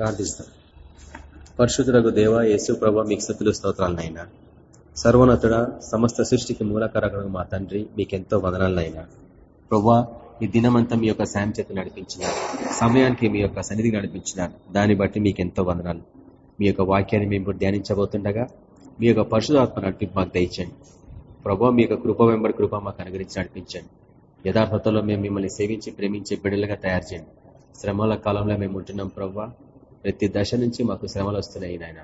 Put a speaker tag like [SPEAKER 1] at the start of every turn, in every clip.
[SPEAKER 1] ప్రార్థిస్తాం. పరిశుద్ధులకు దేవ యేసు ప్రభా మీకు స్థుతులు స్తోత్రాలనైనా సర్వోన్నతుడ సమస్త సృష్టికి మూలకరగడం మా తండ్రి మీకెంతో వదనాలనైనా ప్రభా ఈ దినమంతా మీ యొక్క సాయం చేత నడిపించిన సమయానికి మీ యొక్క సన్నిధి నడిపించినారు. దాన్ని బట్టి మీకెంతో వందనాలు. మీ యొక్క వాక్యాన్ని మేము ధ్యానించబోతుండగా మీ యొక్క పరిశుధాత్మ నడిపి మాకు దయచండి ప్రభా మీ యొక్క కృప వెంబడి కృప మాకు అనుగ్రహించి నడిపించండి. యథార్థతలో మేము మిమ్మల్ని సేవించి ప్రేమించే బిడ్డలుగా తయారు చేయండి. శ్రమల కాలంలో మేము ఉంటున్నాం ప్రవ్వా ప్రతి దశ నుంచి మాకు శ్రమలు వస్తున్నాయి నాయన.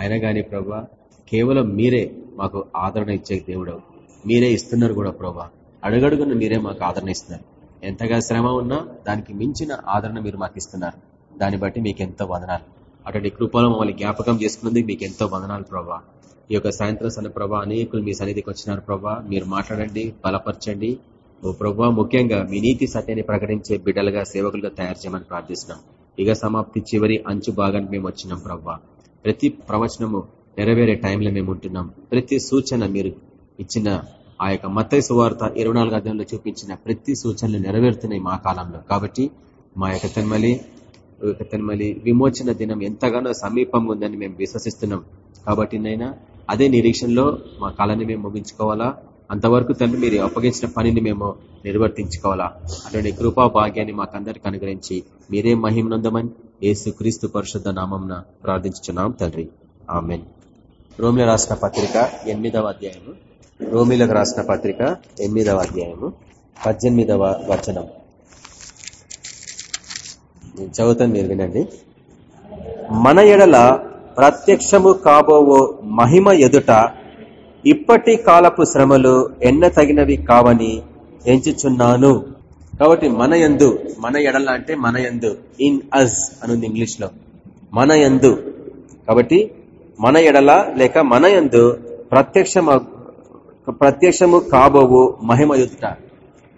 [SPEAKER 1] అయినా కానీ ప్రభా కేవలం మీరే మాకు ఆదరణ ఇచ్చే దేవుడు. మీరే ఇస్తున్నారు కూడా ప్రభా. అడుగడుగున మీరే మాకు ఆదరణ ఇస్తున్నారు. ఎంతగా శ్రమ ఉన్నా దానికి మించిన ఆదరణ మీరు మాకు ఇస్తున్నారు. దాన్ని బట్టి మీకు ఎంతో వదనాలు. అటువంటి కృపలో మమ్మల్ని జ్ఞాపకం చేసుకున్నది మీకు ఎంతో వదనాలు ప్రభా. ఈ యొక్క సాయంత్రం సన్న ప్రభా అనేకులు మీ సన్నిధికి వచ్చినారు ప్రభా. మీరు మాట్లాడండి బలపరచండి. ఓ ప్రభా ముఖ్యంగా మీ నీతి సత్యాన్ని ప్రకటించే బిడ్డలుగా సేవకులుగా తయారు చేయమని ప్రార్థిస్తున్నాం. యుగ సమాప్తి చివరి అంచు భాగానికి మేము వచ్చినాం ప్రభా ప్రతి ప్రవచనము నెరవేరే టైంలో మేము ఉంటున్నాం. ప్రతి సూచన మీరు ఇచ్చిన ఆ యొక్క మత్తయ్య సువార్త ఇరవై నాలుగు అధ్యాయంలో చూపించిన ప్రతి సూచనలు నెరవేరుతున్నాయి మా కాలంలో. కాబట్టి మా యొక్క తెన్మలి తెన్మలి విమోచన దినం ఎంతగానో సమీపంగా ఉందని మేము విశ్వసిస్తున్నాం. కాబట్టి నైనా అదే నిరీక్షణలో మా కాలాన్ని మేము ముగించుకోవాలా? అంతవరకు తండ్రి మీరు అప్పగించిన పనిని మేము నిర్వర్తించుకోవాలా? అటువంటి కృపా భాగ్యాన్ని మాకందరికి అనుగ్రహించి మీరే మహిమనందమని ఏసు క్రీస్తు పరిశుద్ధ నామం ప్రార్థించున్నాం తండ్రి. ఆమెన్. రోమిల రాసిన పత్రిక ఎనిమిదవ అధ్యాయము. రోమిలకు రాసిన పత్రిక ఎనిమిదవ అధ్యాయము. పద్దెనిమిదవ వచనం. నేను చదువుతాను మీరు వినండి. మన ఎడల ప్రత్యక్షము కాబోవో మహిమ ఎదుట ఇప్పటి కాలపు శ్రమలు ఎన్న తగినవి కావని ఎంచుచున్నాను. కాబట్టి మన ఎందు మన ఎడల అంటే మన ఎందు ఇన్ అజ్ అనుంది ఉంది ఇంగ్లీష్లో. మన ఎందు కాబట్టి మన ఎడల లేక మన ఎందు ప్రత్యక్ష ప్రత్యక్షము కాబోవు మహిమ యుద్ధ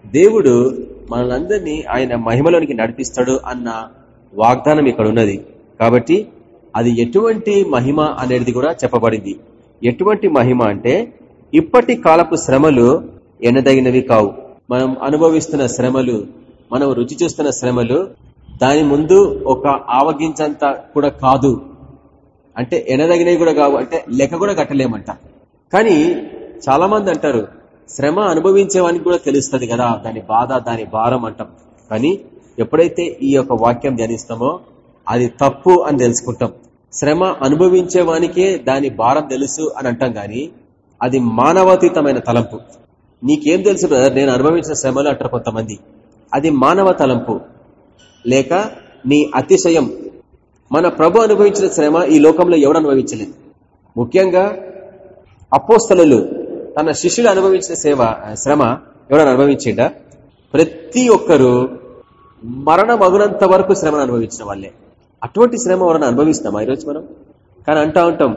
[SPEAKER 1] దేవుడు మనందరినీ ఆయన మహిమలోనికి నడిపిస్తాడు అన్న వాగ్దానం ఇక్కడ ఉన్నది కాబట్టి అది ఎటువంటి మహిమ అనేది కూడా చెప్పబడింది. ఎటువంటి మహిమ అంటే ఇప్పటి కాలపు శ్రమలు ఎనదగినవి కావు. మనం అనుభవిస్తున్న శ్రమలు మనం రుచి చూస్తున్న శ్రమలు దాని ముందు ఒక ఆవగించంత కూడా కాదు. అంటే ఎనదగినవి కూడా కావు అంటే లెక్క కూడా కట్టలేమంట. కానీ చాలా మంది అంటారు శ్రమ అనుభవించేవానికి కూడా తెలుస్తుంది కదా దాని బాధ దాని భారం అంటాం. కానీ ఎప్పుడైతే ఈ యొక్క వాక్యం ధ్యానిస్తామో అది తప్పు అని తెలుసుకుంటాం. శ్రమ అనుభవించేవానికే దాని భారం తెలుసు అని అంటాం కానీ అది మానవాతీతమైన తలంపు. నీకేం తెలుసు బ్రదర్ నేను అనుభవించిన శ్రమలు అంటారు కొంతమంది. అది మానవ తలంపు. లేక నీ అతిశయం. మన ప్రభు అనుభవించిన శ్రమ ఈ లోకంలో ఎవడు అనుభవించలేదు ముఖ్యంగా అపోస్తలు తన శిష్యులు అనుభవించిన సేవ శ్రమ ఎవడని అనుభవించిండా? ప్రతి ఒక్కరూ మరణ మగునంత వరకు శ్రమను అనుభవించిన వాళ్ళే. అటువంటి శ్రమ ఎవరైనా అనుభవిస్తామా ఈరోజు మనం? కానీ అంటా ఉంటాం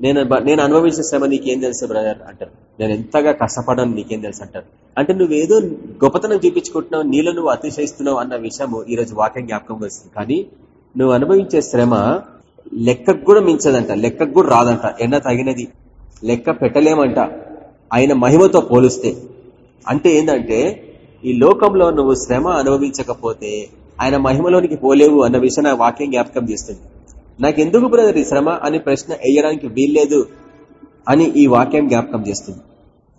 [SPEAKER 1] నేను నేను అనుభవించిన శ్రమ నీకేం తెలుసు బ్రదర్? అంటారు. నేను ఎంతగా కష్టపడను నీకేం తెలుసు? అంటారు. అంటే నువ్వేదో గొప్పతనం చూపించుకుంటున్నావు నీలో నువ్వు అతిశయిస్తున్నావు అన్న విషయము ఈరోజు వాక్యం జ్ఞాపకం వస్తుంది. కానీ నువ్వు అనుభవించే శ్రమ లెక్కకు కూడా మించదంట లెక్కకు కూడా రాదంట. ఎన్న తగినది? లెక్క పెట్టలేమంట. ఆయన మహిమతో పోలిస్తే. అంటే ఏంటంటే ఈ లోకంలో నువ్వు శ్రమ అనుభవించకపోతే ఆయన మహిమలోనికి పోలేవు అన్న విషయం వాక్యం జ్ఞాపకం చేస్తుంది. నాకెందుకు బ్రదర్ ఈ శ్రమ అని ప్రశ్న వేయడానికి వీల్లేదు అని ఈ వాక్యం జ్ఞాపకం చేస్తుంది.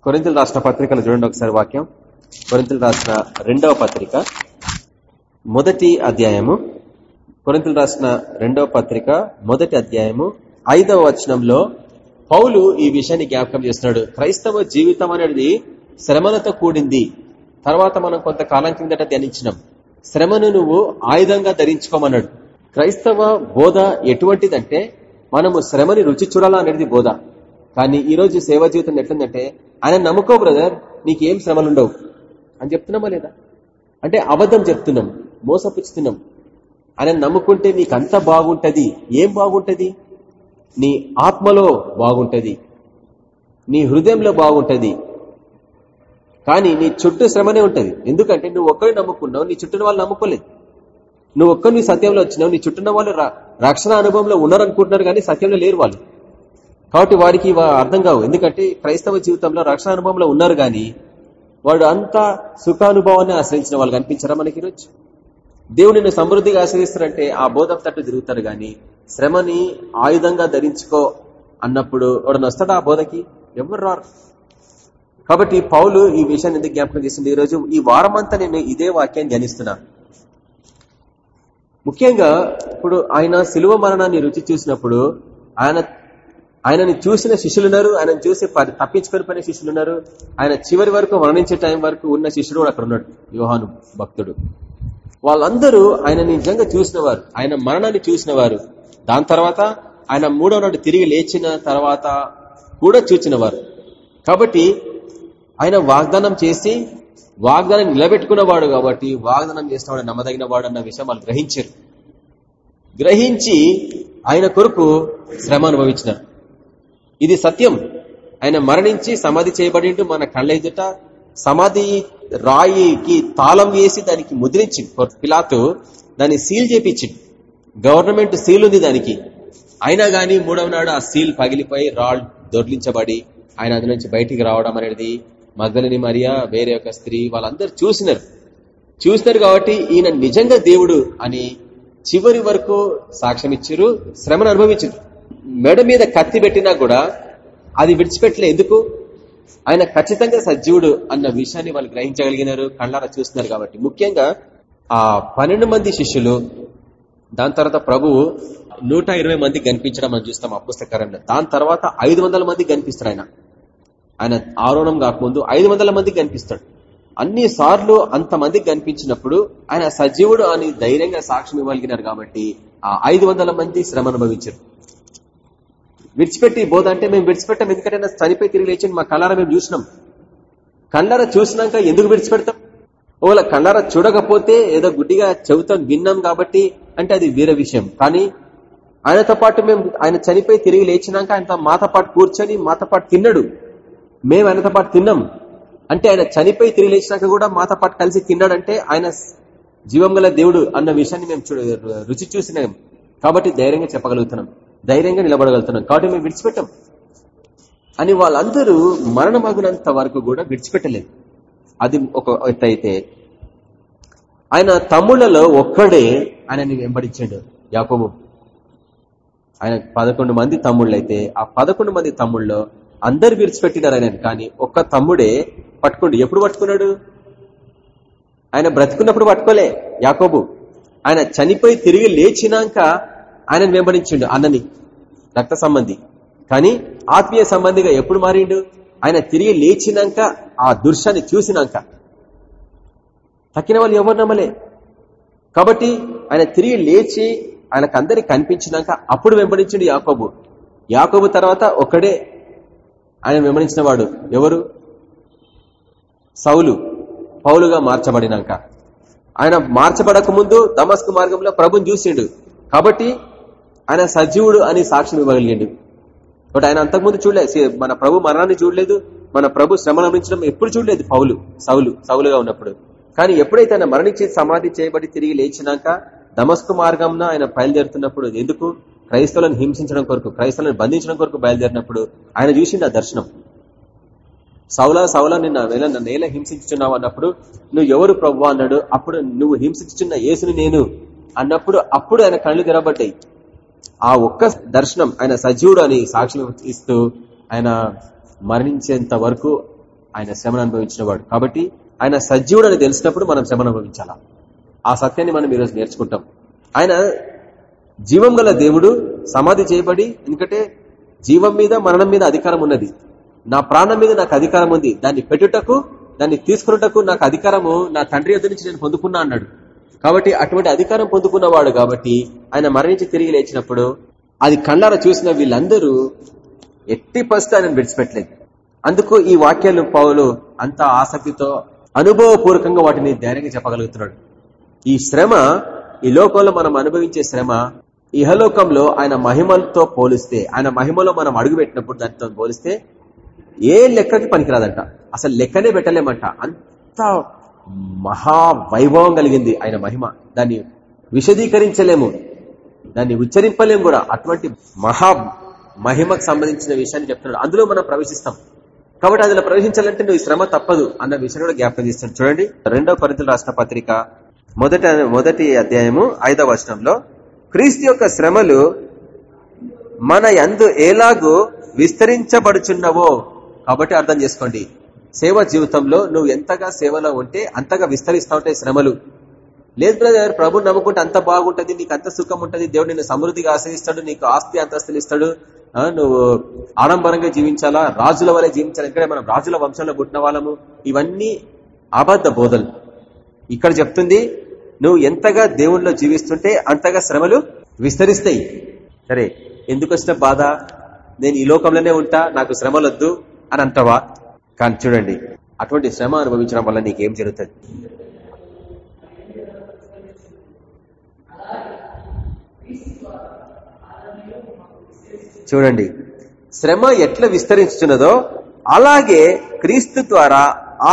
[SPEAKER 1] కొరింతలు రాష్ట్ర పత్రికలు చూడండి ఒకసారి వాక్యం. కొరింతలు రాసిన రెండవ పత్రిక మొదటి అధ్యాయము. కొరింతలు రాసిన రెండవ పత్రిక మొదటి అధ్యాయము ఐదవ వచనంలో పౌలు ఈ విషయాన్ని జ్ఞాపకం చేస్తున్నాడు. క్రైస్తవ జీవితం అనేది శ్రమలతో కూడింది. తర్వాత మనం కొంతకాలం కిందట ధ్యానించినాం. శ్రమను నువ్వు ఆయుధంగా ధరించుకోమన్నాడు. క్రైస్తవ బోధ ఎటువంటిదంటే మనము శ్రమని రుచి చూడాలా అనేది బోధ. కానీ ఈ రోజు జీవితం ఎట్లుందంటే ఆయన నమ్ముకో బ్రదర్ నీకేం శ్రమలుండవు. అని చెప్తున్నామా లేదా? అంటే అబద్ధం చెప్తున్నాం మోసపుచ్చుతున్నాం. ఆయన నమ్ముకుంటే నీకంత బాగుంటది. ఏం బాగుంటది? నీ ఆత్మలో బాగుంటది. నీ హృదయంలో బాగుంటది. కానీ నీ చుట్టూ శ్రమనే ఉంటుంది. ఎందుకంటే నువ్వు ఒక్కరి నమ్ముకున్నావు నీ చుట్టూ వాళ్ళు నమ్ముకోలేదు. నువ్వు ఒక్కరు నీ సత్యంలో వచ్చినావు నీ చుట్టూ వాళ్ళు రక్షణ అనుభవంలో ఉన్నారనుకుంటున్నారు కానీ సత్యంలో లేరు వాళ్ళు. కాబట్టి వారికి అర్థం కావు. ఎందుకంటే క్రైస్తవ జీవితంలో రక్షణ అనుభవంలో ఉన్నారు కానీ వాడు అంతా సుఖానుభవాన్ని ఆశ్రయించిన వాళ్ళు కనిపించారా మనకి ఈరోజు? దేవుడు నిన్ను సమృద్ధిగా ఆశ్రయిస్తారంటే ఆ బోధం తట్టు తిరుగుతారు కానీ శ్రమని ఆయుధంగా ధరించుకో అన్నప్పుడు వాడు వస్తాడా ఆ బోధకి? ఎవరు రారు? కాబట్టి పౌలు ఈ విషయాన్ని ఎందుకు జ్ఞాపకం చేసింది? ఈరోజు ఈ వారమంతా నేను ఇదే వాక్యాన్ని ధ్యానిస్తున్నా. ముఖ్యంగా ఇప్పుడు ఆయన శిలువ మరణాన్ని రుచి చూసినప్పుడు ఆయన ఆయనని చూసిన శిష్యులున్నారు ఆయన చూసి తప్పించుకొని పోయిన శిష్యులున్నారు. ఆయన చివరి వరకు మరణించే టైం వరకు ఉన్న శిష్యుడు కూడా అక్కడ ఉన్నాడు యోహాను భక్తుడు. వాళ్ళందరూ ఆయన నిజంగా చూసినవారు ఆయన మరణాన్ని చూసినవారు. దాని తర్వాత ఆయన మూడవ నాడు తిరిగి లేచిన తర్వాత కూడా చూచినవారు. కాబట్టి ఆయన వాగ్దానం చేసి వాగ్దానం నిలబెట్టుకున్నవాడు కాబట్టి వాగ్దానం చేసినవాడు నమ్మదగిన వాడు అన్న విషయం వాళ్ళు గ్రహించారు. గ్రహించి ఆయన కొరకు శ్రమ అనుభవించినారు. ఇది సత్యం. ఆయన మరణించి సమాధి చేయబడి మన కళ్ళ ఎదుట. సమాధి రాయికి తాళం వేసి దానికి ముద్రించి పిలాతు దాన్ని సీల్ చేపించింది గవర్నమెంట్ సీల్ ఉంది దానికి. అయినా కానీ మూడవ నాడు ఆ సీల్ పగిలిపోయి రాడ్ దొర్లించబడి ఆయన అది నుంచి బయటికి రావడం అనేది మగలిని మరియా వేరే ఒక స్త్రీ వాళ్ళందరూ చూసినారు. చూసినారు కాబట్టి ఈయన నిజంగా దేవుడు అని చివరి వరకు సాక్ష్యం ఇచ్చారు శ్రమను అనుభవించారు. మెడ మీద కత్తి పెట్టినా కూడా అది విడిచిపెట్టలే. ఎందుకు? ఆయన ఖచ్చితంగా సజీవుడు అన్న విషయాన్ని వాళ్ళు గ్రహించగలిగినారు కళ్ళారా చూస్తున్నారు కాబట్టి. ముఖ్యంగా ఆ పన్నెండు మంది శిష్యులు దాని తర్వాత ప్రభువు నూట మంది కనిపించడం మనం చూస్తాం ఆ పుస్తకారంలో దాని తర్వాత ఐదు మంది కనిపిస్తారు ఆయన. ఆయన ఆరోహణం కాకముందు ఐదు వందల మంది కనిపిస్తాడు. అన్ని సార్లు అంతమందికి కనిపించినప్పుడు ఆయన సజీవుడు అని ధైర్యంగా సాక్ష్యం ఇవ్వగలిగినారు కాబట్టి ఆ ఐదు మంది శ్రమ అనుభవించారు. విడిచిపెట్టి బోధ అంటే మేము విడిచిపెట్టాం. ఎందుకంటే చనిపోయి తిరిగి లేచి మా కళ్ళార మేము చూసినాం. కళ్ళార చూసినాక ఎందుకు విడిచిపెడతాం? ఓలా కళ్ళార చూడకపోతే ఏదో గుడ్డిగా చెబుతాం విన్నాం కాబట్టి అంటే అది వేరే విషయం. కానీ ఆయనతో పాటు మేము ఆయన చనిపోయి తిరిగి లేచినాక ఆయన మాతో పాటు కూర్చొని మాతో పాటు తిన్నాడు. మేము ఆయనతో పాటు తిన్నాం. అంటే ఆయన చనిపోయి తిరిగి లేచినాక కూడా మాతో పాటు కలిసి తిన్నాడంటే ఆయన జీవం దేవుడు అన్న విషయాన్ని మేము రుచి చూసినాం. కాబట్టి ధైర్యంగా చెప్పగలుగుతున్నాం. ధైర్యంగా నిలబడగలుగుతున్నాం. కాబట్టి మేము విడిచిపెట్టాం. అని వాళ్ళందరూ మరణమగునంత వరకు కూడా విడిచిపెట్టలేదు. అది ఒక అయితే ఆయన తమ్ముళ్ళలో ఒక్కడే ఆయనని వెంబడించాడు యాకోబు. ఆయన పదకొండు మంది తమ్ముళ్ళు అయితే ఆ పదకొండు మంది తమ్ముళ్ళలో అందరు విడిచిపెట్టినారు ఆయన కానీ ఒక్క తమ్ముడే పట్టుకోండి. ఎప్పుడు పట్టుకున్నాడు? ఆయన బ్రతుకున్నప్పుడు పట్టుకోలే యాకోబు. ఆయన చనిపోయి తిరిగి లేచినాక ఆయనను వెంబడించిండు అన్నని రక్త సంబంధి. కానీ ఆత్మీయ సంబంధిగా ఎప్పుడు మారిండు? ఆయన తిరిగి లేచినాక ఆ దృశ్యాన్ని చూసినాక. తక్కిన వాళ్ళు ఎవరు నమ్మలే. కాబట్టి ఆయన తిరిగి లేచి ఆయనకు అందరికి కనిపించినాక అప్పుడు వెంబడించిండు యాకోబు. యాకోబు తర్వాత ఒకడే ఆయన వెంబడించిన వాడు ఎవరు? సౌలు. పౌలుగా మార్చబడినాక. ఆయన మార్చబడక ముందు దమస్కు మార్గంలో ప్రభుని చూసిండు. కాబట్టి ఆయన సజీవుడు అని సాక్ష్యం ఇవ్వగలిగిండు. బట్ ఆయన అంతకుముందు చూడలేదు మన ప్రభు మరణాన్ని చూడలేదు. మన ప్రభు శ్రమ ఎప్పుడు చూడలేదు పౌలు సౌలు సౌలుగా ఉన్నప్పుడు. కానీ ఎప్పుడైతే ఆయన మరణించి సమాధి చేయబడి తిరిగి లేచినాక దమస్కు మార్గంన ఆయన బయలుదేరుతున్నప్పుడు ఎందుకు? క్రైస్తవులను హింసించడం కొరకు క్రైస్తవులను బంధించడం కొరకు బయలుదేరినప్పుడు ఆయన చూసిండు ఆ దర్శనం. సౌలా సౌలా నిన్న వేళ నేల హింసించున్నావు అన్నప్పుడు నువ్వు ఎవరు ప్రభు అన్నాడు. అప్పుడు నువ్వు హింసించున్న యేసుని నేను. అన్నప్పుడు అప్పుడు ఆయన కళ్ళు తెరబడ్డాయి ఆ ఒక్క దర్శనం ఆయన సజీవుడు అని సాక్ష్యం ఇస్తూ ఆయన మరణించేంత వరకు ఆయన శ్రమను అనుభవించినవాడు. కాబట్టి ఆయన సజీవుడు అని తెలిసినప్పుడు మనం శ్రమను అనుభవించాలా? ఆ సత్యాన్ని మనం ఈరోజు నేర్చుకుంటాం. ఆయన జీవం దేవుడు సమాధి చేయబడి ఎందుకంటే జీవం మీద మరణం మీద అధికారం ఉన్నది. నా ప్రాణం మీద నాకు అధికారం ఉంది. దాన్ని పెట్టుటకు దాన్ని తీసుకున్నటకు నాకు అధికారము నా తండ్రి ఎదురు నుంచి నేను పొందుకున్నా అన్నాడు. కాబట్టి అటువంటి అధికారం పొందుకున్నవాడు కాబట్టి ఆయన మరణించి తిరిగి లేచినప్పుడు అది కళ్ళార చూసిన వీళ్ళందరూ ఎట్టి పరిస్థితి ఆయన విడిచిపెట్టలేదు. అందుకు ఈ వాక్యాలు పౌలు అంత ఆసక్తితో అనుభవపూర్వకంగా వాటిని ధైర్యంగా చెప్పగలుగుతున్నాడు. ఈ శ్రమ ఈ లోకంలో మనం అనుభవించే శ్రమ ఇహలోకంలో ఆయన మహిమలతో పోలిస్తే ఆయన మహిమలో మనం అడుగుపెట్టినప్పుడు దానితో పోలిస్తే ఏ లెక్కకి పనికిరాదంట. అసలు లెక్కనే పెట్టలేమంట. అంత మహా వైభవం కలిగింది ఆయన మహిమ. దాన్ని విశదీకరించలేము. దాన్ని ఉచ్చరింపలేము కూడా. అటువంటి మహా మహిమకు సంబంధించిన విషయాన్ని చెప్తున్నాడు. అందులో మనం ప్రవేశిస్తాం. కాబట్టి అందులో ప్రవేశించాలంటే నువ్వు శ్రమ తప్పదు అన్న విషయం కూడా జ్ఞాపకం చేస్తాను చూడండి. రెండవ పరిధులు రాష్ట్ర పత్రిక మొదట మొదటి అధ్యాయము ఐదవ వచనంలో క్రీస్తు యొక్క శ్రమలు మన యందు ఎలాగూ విస్తరించబడుచున్నవో? కాబట్టి అర్థం చేసుకోండి. సేవ జీవితంలో నువ్వు ఎంతగా సేవలో ఉంటే అంతగా విస్తరిస్తూ ఉంటాయి శ్రమలు. లేదు బ్రదర్ ప్రభు నమ్ముకుంటే అంత బాగుంటుంది నీకు అంత సుఖం ఉంటుంది దేవుడు నిన్ను సమృద్ధిగా ఆశ్రయిస్తాడు నీకు ఆస్తి అంతస్తులు ఇస్తాడు నువ్వు ఆడంబరంగా జీవించాలా? రాజుల వల్ల జీవించాలి? ఇక్కడ మనం రాజుల వంశంలో పుట్టిన వాళ్ళము? ఇవన్నీ అబద్ధ బోధలు. ఇక్కడ చెప్తుంది నువ్వు ఎంతగా దేవుణ్ణిలో జీవిస్తుంటే అంతగా శ్రమలు విస్తరిస్తాయి. సరే ఎందుకు వచ్చిన బాధ? నేను ఈ లోకంలోనే ఉంటా నాకు శ్రమలొద్దు అని అంటావా కానీ చూడండి అటువంటి శ్రమ అనుభవించడం వల్ల నీకేం జరుగుతుంది? చూడండి శ్రమ ఎట్లా విస్తరించుతున్నదో అలాగే క్రీస్తు ద్వారా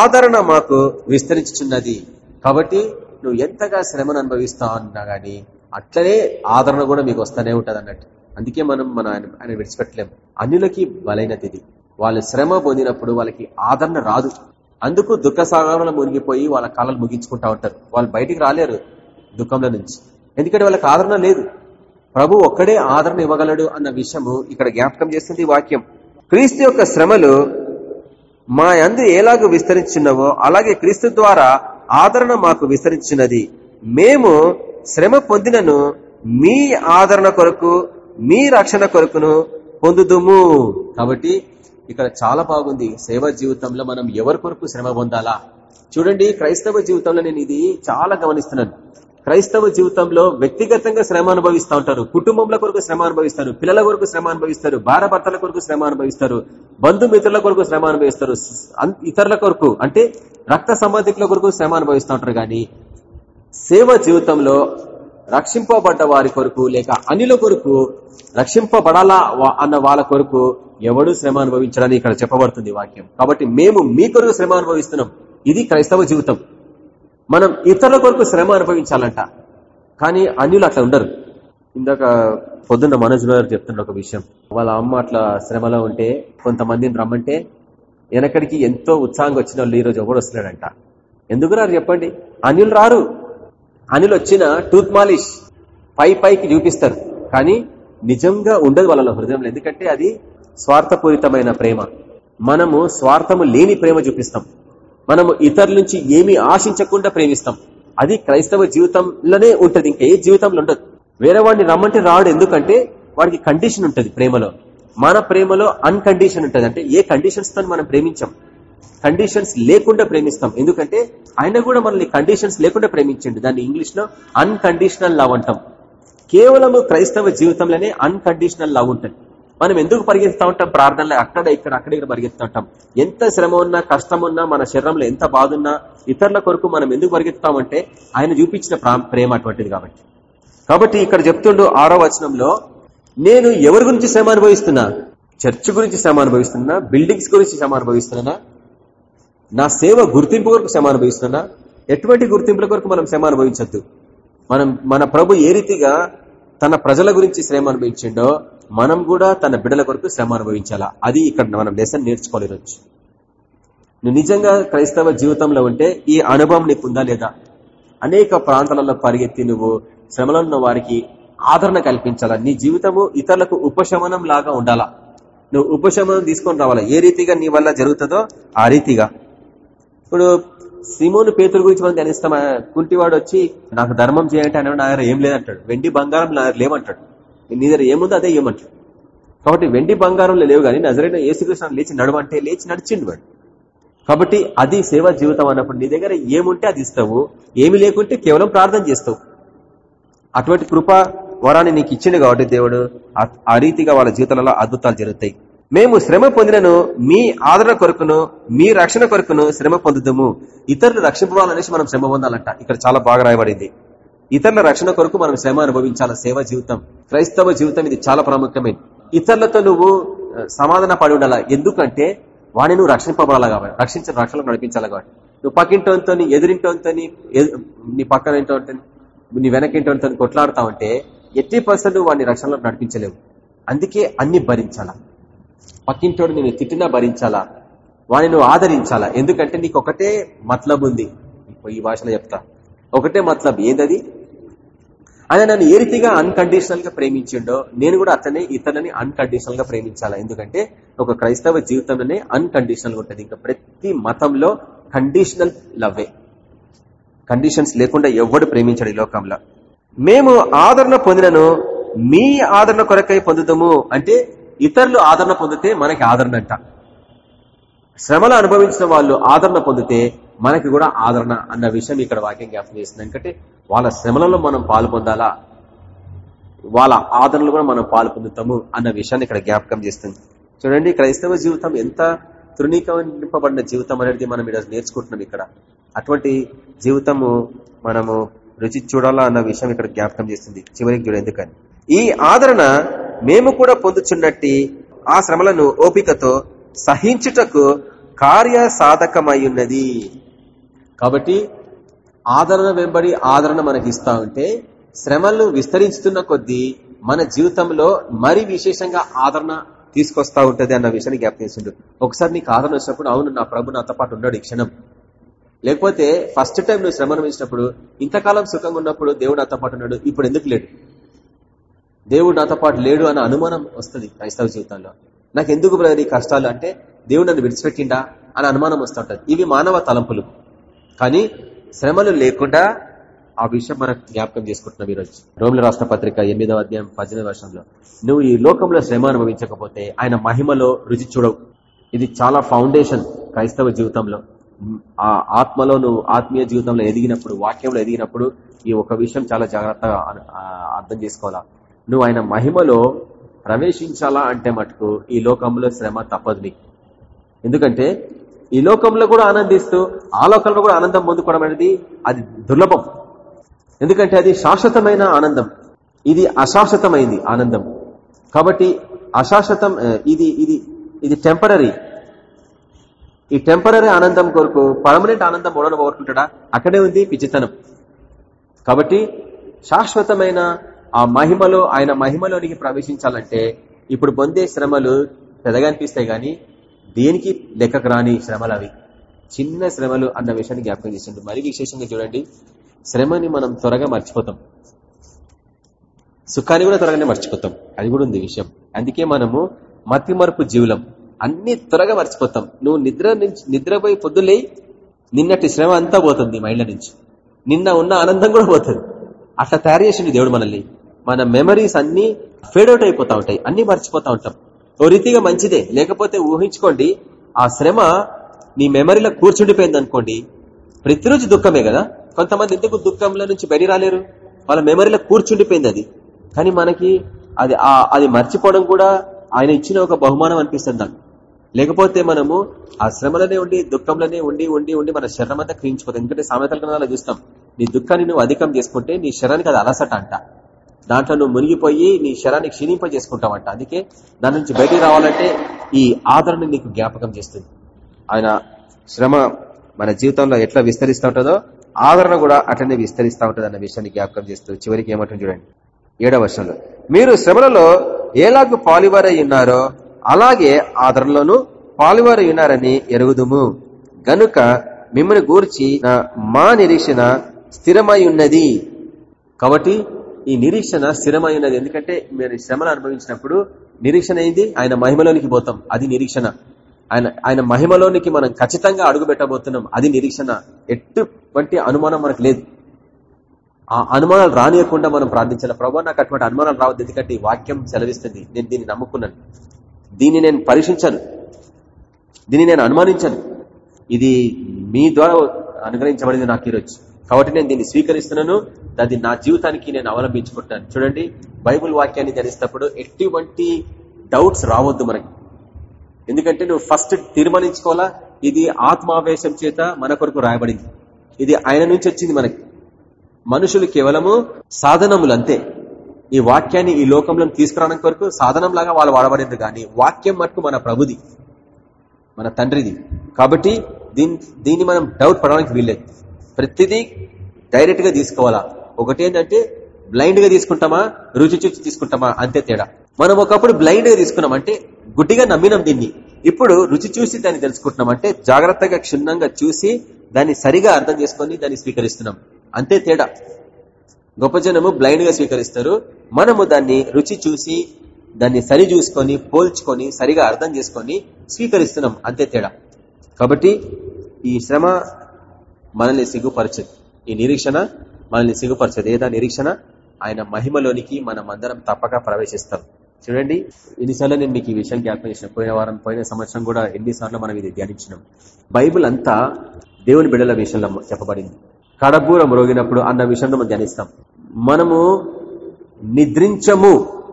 [SPEAKER 1] ఆదరణ మాకు విస్తరించుతున్నది కాబట్టి నువ్వు ఎంతగా శ్రమను అనుభవిస్తా ఉన్నా గానీ అట్లనే ఆదరణ కూడా మీకు వస్తూనే ఉంటుంది అన్నట్టు. అందుకే మనం మన ఆయన ఆయన విడిచిపెట్టలేం. అన్యులకి బలైనది ఇది. వాళ్ళు శ్రమ పొందినప్పుడు వాళ్ళకి ఆదరణ రాదు. అందుకు దుఃఖ సాగరంలో మునిగిపోయి వాళ్ళ కాలాలు ముగించుకుంటా ఉంటారు. వాళ్ళు బయటికి రాలేరు దుఃఖంలో నుంచి. ఎందుకంటే వాళ్ళకి ఆదరణ లేదు. ప్రభు ఒక్కడే ఆదరణ ఇవ్వగలడు అన్న విషయము ఇక్కడ జ్ఞాపకం చేస్తుంది వాక్యం. క్రీస్తు యొక్క శ్రమలు మా అందు ఎలాగో విస్తరించున్నవో అలాగే క్రీస్తు ద్వారా ఆదరణ మాకు విస్తరించినది. మేము శ్రమ పొందినను మీ ఆదరణ కొరకు మీ రక్షణ కొరకును పొందుదుము. కాబట్టి ఇక్కడ చాలా బాగుంది. సేవ జీవితంలో మనం ఎవరి కొరకు శ్రమ పొందాలా? చూడండి క్రైస్తవ జీవితంలో నేను ఇది చాలా గమనిస్తున్నాను. క్రైస్తవ జీవితంలో వ్యక్తిగతంగా శ్రమ అనుభవిస్తూ ఉంటారు. కుటుంబంలో కొరకు శ్రమ అనుభవిస్తారు. పిల్లల కొరకు శ్రమ అనుభవిస్తారు. భారభర్తల కొరకు శ్రమ అనుభవిస్తారు. బంధుమిత్రుల కొరకు శ్రమ అనుభవిస్తారు. ఇతరుల కొరకు అంటే రక్త సంబంధికుల కొరకు శ్రమ అనుభవిస్తూ ఉంటారు. కానీ సేవ జీవితంలో రక్షింపబడ్డ వారి కొరకు లేక అనిల కొరకు రక్షింపబడాలా అన్న వాళ్ళ కొరకు ఎవడు శ్రమ అనుభవించడని ఇక్కడ చెప్పబడుతుంది వాక్యం. కాబట్టి మేము మీ కొరకు శ్రమ అనుభవిస్తున్నాం. ఇది క్రైస్తవ జీవితం. మనం ఇతరుల కొరకు శ్రమ అనుభవించాలంట. కానీ అన్యులు అట్లా ఉండరు. ఇందాక పొద్దున్న మనోజ్ గారు చెప్తున్న ఒక విషయం. వాళ్ళ అమ్మ అట్లా శ్రమలో ఉంటే కొంతమందిని రమ్మంటే వెనకడికి ఎంతో ఉత్సాహంగా వచ్చిన వాళ్ళు ఈరోజు ఎవరు వస్తున్నాడంట ఎందుకు రారు చెప్పండి? అనిల్ రారు. అనిల్ వచ్చిన టూత్ మాలిష్ పై పైకి చూపిస్తారు. కానీ నిజంగా ఉండదు వాళ్ళ హృదయంలో. ఎందుకంటే అది స్వార్థపూరితమైన ప్రేమ. మనము స్వార్థము లేని ప్రేమ చూపిస్తాం. మనము ఇతరుల నుంచి ఏమి ఆశించకుండా ప్రేమిస్తాం. అది క్రైస్తవ జీవితంలోనే ఉంటది. ఇంకా ఏ జీవితంలో ఉండదు. వేరే వాడిని రమ్మంటే రాడు. ఎందుకంటే వాడికి కండిషన్ ఉంటుంది ప్రేమలో. మన ప్రేమలో అన్కండిషన్ ఉంటుంది. అంటే ఏ కండిషన్స్తో మనం ప్రేమించాం? కండిషన్స్ లేకుండా ప్రేమిస్తాం. ఎందుకంటే ఆయన కూడా మనల్ని కండిషన్స్ లేకుండా ప్రేమించండి. దాన్ని ఇంగ్లీష్లో అన్కండిషనల్ లవ్ అంటాం. కేవలము క్రైస్తవ జీవితంలోనే అన్కండిషనల్ లవ్ ఉంటుంది. మనం ఎందుకు పరిగెత్తుతూ ఉంటాం? ప్రార్థనలో అక్కడ ఇక్కడ అక్కడ ఇక్కడ పరిగెత్తుతూ ఉంటాం. ఎంత శ్రమ ఉన్నా కష్టం ఉన్నా మన శరీరంలో ఎంత బాధ ఉన్నా ఇతరుల కొరకు మనం ఎందుకు పరిగెత్తుతామంటే ఆయన చూపించిన ప్రేమ అటువంటిది కాబట్టి. కాబట్టి ఇక్కడ చెప్తుండు ఆరో వచనంలో నేను ఎవరి గురించి శ్రమ అనుభవిస్తున్నా? చర్చ్ గురించి శ్రమ అనుభవిస్తున్నా? బిల్డింగ్స్ గురించి శ్రమ అనుభవిస్తున్నా? నా సేవ గుర్తింపు కొరకు శ్రమ అనుభవిస్తున్నా? ఎటువంటి గుర్తింపుల కొరకు మనం శ్రమ అనుభవించద్దు. మనం మన ప్రభు ఏ రీతిగా తన ప్రజల గురించి శ్రమ అనుభవించిండో మనం కూడా తన బిడ్డల కొరకు శ్రమ అనుభవించాలా? అది ఇక్కడ మనం లెసన్ నేర్చుకోవాలి రోజు నువ్వు నిజంగా క్రైస్తవ జీవితంలో ఉంటే ఈ అనుభవం నీకు ఉందా లేదా? అనేక ప్రాంతాలలో పరిగెత్తి నువ్వు శ్రమలో ఉన్న వారికి ఆదరణ కల్పించాలా? నీ జీవితము ఇతరులకు ఉపశమనం లాగా ఉండాలా? నువ్వు ఉపశమనం తీసుకొని రావాలా? ఏ రీతిగా నీ వల్ల జరుగుతుందో ఆ రీతిగా. ఇప్పుడు సిమోను పేతుల గురించి మనం ధ్యానిస్తాం కుంటివాడు వచ్చి నాకు ధర్మం చేయంటే అనేవాడు నా ఏం లేదంటాడు. వెండి బంగారం నా లేవంటాడు. నీ దగ్గర ఏముందో అదే ఏమంటాడు. కాబట్టి వెండి బంగారంలో లేవు కానీ నజరైన ఏసుకృష్ణ లేచి నడవంటే లేచి నడిచిండు వాడు. కాబట్టి అది సేవా జీవితం అన్నప్పుడు నీ దగ్గర ఏముంటే అది ఇస్తావు ఏమి లేకుంటే కేవలం ప్రార్థన చేస్తావు. అటువంటి కృప వరాన్ని నీకు ఇచ్చిండు కాబట్టి దేవుడు ఆ రీతిగా వాళ్ళ జీవితాలలో అద్భుతాలు జరుగుతాయి. మేము శ్రమ పొందినను మీ ఆదరణ కొరకును మీ రక్షణ కొరకును శ్రమ పొందుదము. ఇతరులు రక్షింపవాలనేసి మనం శ్రమ పొందాలంట. ఇక్కడ చాలా బాగా రాయబడింది. ఇతరుల రక్షణ కొరకు మనం శ్రమ అనుభవించాల సేవ జీవితం. క్రైస్తవ జీవితం ఇది చాలా ప్రాముఖ్యమైనది. ఇతరులతో నువ్వు సమాధాన పడి ఉండాలా? ఎందుకంటే వాడిని నువ్వు రక్షింపబడాలి కాబట్టి రక్షించిన రక్షణ నడిపించాలి కాబట్టి. నువ్వు పక్కింటోతో ఎదురింటోతో నీ పక్కన ఏంటో నీ వెనకింటోతో కొట్లాడుతా ఉంటే ఎట్టి పర్సెంట్ వాడిని రక్షణలో నడిపించలేవు. అందుకే అన్ని భరించాలా? పక్కింటోడు నేను తిట్టినా భరించాలా? వాడిని నువ్వు ఆదరించాలా? ఎందుకంటే నీకు ఒకటే మతలబ్ ఉంది. ఈ భాషలో చెప్తా. ఒకటే మతలబ్. ఏందది? ఆయన నన్ను ఏ రీతిగా అన్కండిషనల్గా ప్రేమించిండో నేను కూడా అతనే ఇతరులని అన్కండిషనల్గా ప్రేమించాలా? ఎందుకంటే ఒక క్రైస్తవ జీవితంలోనే అన్కండిషనల్ ఉంటుంది. ఇంకా ప్రతి మతంలో కండిషనల్ లవ్వే కండిషన్స్ లేకుండా ఎవడు ప్రేమించాడు ఈ లోకంలో. మేము ఆదరణ పొందినను మీ ఆదరణ కొరకై పొందుతాము అంటే ఇతరులు ఆదరణ పొందితే మనకి ఆదరణ అంట. శ్రమలు అనుభవించిన వాళ్ళు ఆదరణ పొందితే మనకి కూడా ఆదరణ అన్న విషయం ఇక్కడ వాక్యం జ్ఞాపకం చేస్తుంది. ఎందుకంటే వాళ్ళ శ్రమలలో మనం పాలు పొందాలా? వాళ్ళ ఆదరణలు కూడా మనం పాలు పొందుతాము అన్న విషయాన్ని ఇక్కడ జ్ఞాపకం చేస్తుంది. చూడండి క్రైస్తవ జీవితం ఎంత తృణీకరింపబడిన జీవితం అనేది మనం ఈరోజు నేర్చుకుంటున్నాం ఇక్కడ. అటువంటి జీవితము మనము రుచి చూడాలా అన్న విషయం ఇక్కడ జ్ఞాపకం చేస్తుంది. చివరికి చూడ ఎందుకని? ఈ ఆదరణ మేము కూడా పొందుచున్నట్టి ఆ శ్రమలను ఓపికతో సహించుటకు కార్య సాధకమై ఉన్నది కాబట్టి ఆదరణ వెంబడి ఆదరణ మనకి ఇస్తా ఉంటే శ్రమలు విస్తరించుతున్న కొద్దీ మన జీవితంలో మరి విశేషంగా ఆదరణ తీసుకొస్తా ఉంటది అన్న విషయాన్ని జ్ఞాపకిస్తుండు ఒకసారి నీకు ఆదరణ వచ్చినప్పుడు అవును నా ప్రభు నాతో పాటు ఉన్నాడు ఈ క్షణం. లేకపోతే ఫస్ట్ టైం నువ్వు శ్రమను వేసినప్పుడు ఇంతకాలం సుఖంగా ఉన్నప్పుడు దేవుడు నాతో పాటు ఉన్నాడు ఇప్పుడు ఎందుకు లేడు? దేవుడు నాతో పాటు లేడు అన్న అనుమానం వస్తుంది క్రైస్తవ జీవితంలో. నాకు ఎందుకు బ్రదర్ ఈ కష్టాలు? అంటే దేవుడు నన్ను విడిచిపెట్టిండా అని అనుమానం వస్తుంటది. ఇవి మానవ తలంపులు. కానీ శ్రమలు లేకుండా ఆ విషయం మనకు జ్ఞాపకం చేసుకుంటున్నాం ఈరోజు. రోమిల రాష్ట్ర పత్రిక ఎనిమిదవ అధ్యాయం పద్దెనిమిది వర్షంలో నువ్వు ఈ లోకంలో శ్రమ అనుభవించకపోతే ఆయన మహిమలో రుచి చూడవు. ఇది చాలా ఫౌండేషన్ క్రైస్తవ జీవితంలో. ఆ ఆత్మలో నువ్వు ఆత్మీయ జీవితంలో ఎదిగినప్పుడు వాక్యంలో ఎదిగినప్పుడు ఈ ఒక విషయం చాలా జాగ్రత్తగా అర్థం చేసుకోవాలా. నువ్వు ఆయన మహిమలో ప్రవేశించాలా అంటే మటుకు ఈ లోకంలో శ్రమ తప్పదు నీకు ఎందుకంటే ఈ లోకంలో కూడా ఆనందిస్తూ ఆ లోకంలో కూడా ఆనందం పొందుకోవడం అనేది అది దుర్లభం. ఎందుకంటే అది శాశ్వతమైన ఆనందం. ఇది అశాశ్వతమైంది ఆనందం. కాబట్టి అశాశ్వతం ఇది ఇది ఇది టెంపరీ ఈ టెంపరీ ఆనందం కొరకు పర్మనెంట్ ఆనందం ఓడడం కోరుకుంటాడా అక్కడే ఉంది పిచ్చితనం కాబట్టి శాశ్వతమైన ఆ మహిమలో ఆయన మహిమలోనికి ప్రవేశించాలంటే ఇప్పుడు పొందే శ్రమలు పెద్దగా అనిపిస్తాయి గాని దేనికి లెక్కకు రాని శ్రమలు అవి చిన్న శ్రమలు అన్న విషయాన్ని జ్ఞాపకం చేసిండు. మరి విశేషంగా చూడండి. శ్రమని మనం త్వరగా మర్చిపోతాం. సుఖాన్ని కూడా త్వరగానే మర్చిపోతాం. అది కూడా ఉంది విషయం. అందుకే మనము మతి మరుపు జీవులం. అన్ని త్వరగా మర్చిపోతాం. నువ్వు నిద్ర నుంచి నిద్రపోయి పొద్దులే నిన్నటి శ్రమ అంతా పోతుంది మైండ్ల నుంచి. నిన్న ఉన్న ఆనందం కూడా పోతుంది. అట్లా తయారు చేసింది దేవుడు మనల్ని. మన మెమరీస్ అన్ని ఫేడౌట్ అయిపోతా ఉంటాయి. అన్ని మర్చిపోతా ఉంటాం. ఓ రీతిగా మంచిదే. లేకపోతే ఊహించుకోండి ఆ శ్రమ నీ మెమరీలో కూర్చుండిపోయింది అనుకోండి ప్రతిరోజు దుఃఖమే కదా? కొంతమంది ఎందుకు దుఃఖంలో నుంచి బయట రాలేరు? వాళ్ళ మెమరీలో కూర్చుండిపోయింది అది. కానీ మనకి అది అది మర్చిపోవడం కూడా ఆయన ఇచ్చిన ఒక బహుమానం అనిపిస్తుంది నాకు. లేకపోతే మనము ఆ శ్రమలోనే ఉండి దుఃఖంలోనే ఉండి ఉండి ఉండి మన శరీరం అంతా క్రీయించుకోదు ఎందుకంటే సామెతల గ్రంథాలు చూస్తాం నీ దుఃఖాన్ని నువ్వు అధికం చేసుకుంటే నీ శరీరానికి అది అలసట అంట. దాంట్లో నువ్వు మునిగిపోయి నీ శరాన్ని క్షీణింపజేసుకుంటావంట. అందుకే దాని నుంచి బయటికి రావాలంటే ఈ ఆదరణ నీకు జ్ఞాపకం చేస్తుంది. ఆయన శ్రమ మన జీవితంలో ఎట్లా విస్తరిస్తూ ఉంటుందో ఆదరణ కూడా అట్లనే విస్తరిస్తూ ఉంటుంది అన్న విషయాన్ని జ్ఞాపకం చేస్తూ చివరికి ఏమంటుంది చూడండి. ఏడవ వర్షంలో మీరు శ్రమలలో ఏలాగు పాలివారై ఉన్నారో అలాగే ఆదరణలోనూ పాలివారై ఉన్నారని ఎరుగుదుము. గనుక మిమ్మల్ని గూర్చి మా నిరీక్షణ స్థిరమై ఉన్నది. కాబట్టి ఈ నిరీక్షణ స్థిరమైనది. ఎందుకంటే మీరు శ్రమను అనుభవించినప్పుడు నిరీక్షణ ఏంది? ఆయన మహిమలోనికి పోతాం. అది నిరీక్షణ. ఆయన ఆయన మహిమలోనికి మనం ఖచ్చితంగా అడుగు పెట్టబోతున్నాం అది నిరీక్షణ. ఎటువంటి అనుమానం మనకు లేదు. ఆ అనుమానాలు రానియకుండా మనం ప్రార్థించాలి? ప్రభావ నాకు అటువంటి అనుమానాలు రావద్దు. ఎందుకంటే ఈ వాక్యం సెలవిస్తుంది. నేను దీన్ని నమ్ముకున్నాను. దీన్ని నేను పరీక్షించాను. దీన్ని నేను అనుమానించాను. ఇది మీ ద్వారా అనుగ్రహించబడింది నాకు ఈరోజు. కాబట్టి నేను దీన్ని స్వీకరిస్తున్నాను. అది నా జీవితానికి నేను అవలంబించుకుంటాను. చూడండి బైబుల్ వాక్యాన్ని ధరిస్తప్పుడు ఎటువంటి డౌట్స్ రావద్దు మనకి. ఎందుకంటే నువ్వు ఫస్ట్ తీర్మానించుకోవాలా? ఇది ఆత్మావేశం చేత మన కొరకు రాయబడింది. ఇది ఆయన నుంచి వచ్చింది మనకి. మనుషులు కేవలము సాధనములు అంతే ఈ వాక్యాన్ని ఈ లోకంలో తీసుకురావడం కొరకు సాధనం లాగా వాళ్ళు వాడబడింది కానీ వాక్యం మటుకు మన ప్రభుది మన తండ్రిది. కాబట్టి దీని దీన్ని మనం డౌట్ పడడానికి వీల్లేదు. ప్రతిదీ డైరెక్ట్గా తీసుకోవాలా? ఒకటి ఏంటంటే బ్లైండ్గా తీసుకుంటామా? రుచి చూచి తీసుకుంటామా? అంతే తేడా. మనం ఒకప్పుడు బ్లైండ్గా తీసుకున్నాం అంటే గుడ్డిగా నమ్మినాం దీన్ని. ఇప్పుడు రుచి చూసి దాన్ని తెలుసుకుంటున్నాం అంటే జాగ్రత్తగా క్షుణ్ణంగా చూసి దాన్ని సరిగా అర్థం చేసుకొని దాన్ని స్వీకరిస్తున్నాం. అంతే తేడా. గొప్ప జనము బ్లైండ్గా స్వీకరిస్తారు. మనము దాన్ని రుచి చూసి దాన్ని సరి చూసుకొని పోల్చుకొని సరిగా అర్థం చేసుకొని స్వీకరిస్తున్నాం. అంతే తేడా. కాబట్టి ఈ శ్రమ మనల్ని సిగ్గుపరచదు. ఈ నిరీక్షణ మనల్ని సిగ్గుపరచదు. ఏదా నిరీక్షణ? ఆయన మహిమలోనికి మనం అందరం తప్పక ప్రవేశిస్తాం. చూడండి ఎన్నిసార్లు నేను మీకు ఈ విషయం జ్ఞాపకం చేసిన పోయిన వారం పోయిన సంవత్సరం కూడా ఎన్నిసార్లు మనం ఇది ధ్యానించినాం. బైబుల్ అంతా దేవుని బిడల విషయంలో చెప్పబడింది. కడబూరం రోగినప్పుడు అన్న విషయంలో మనం ధ్యానిస్తాం. మనము నిద్రించము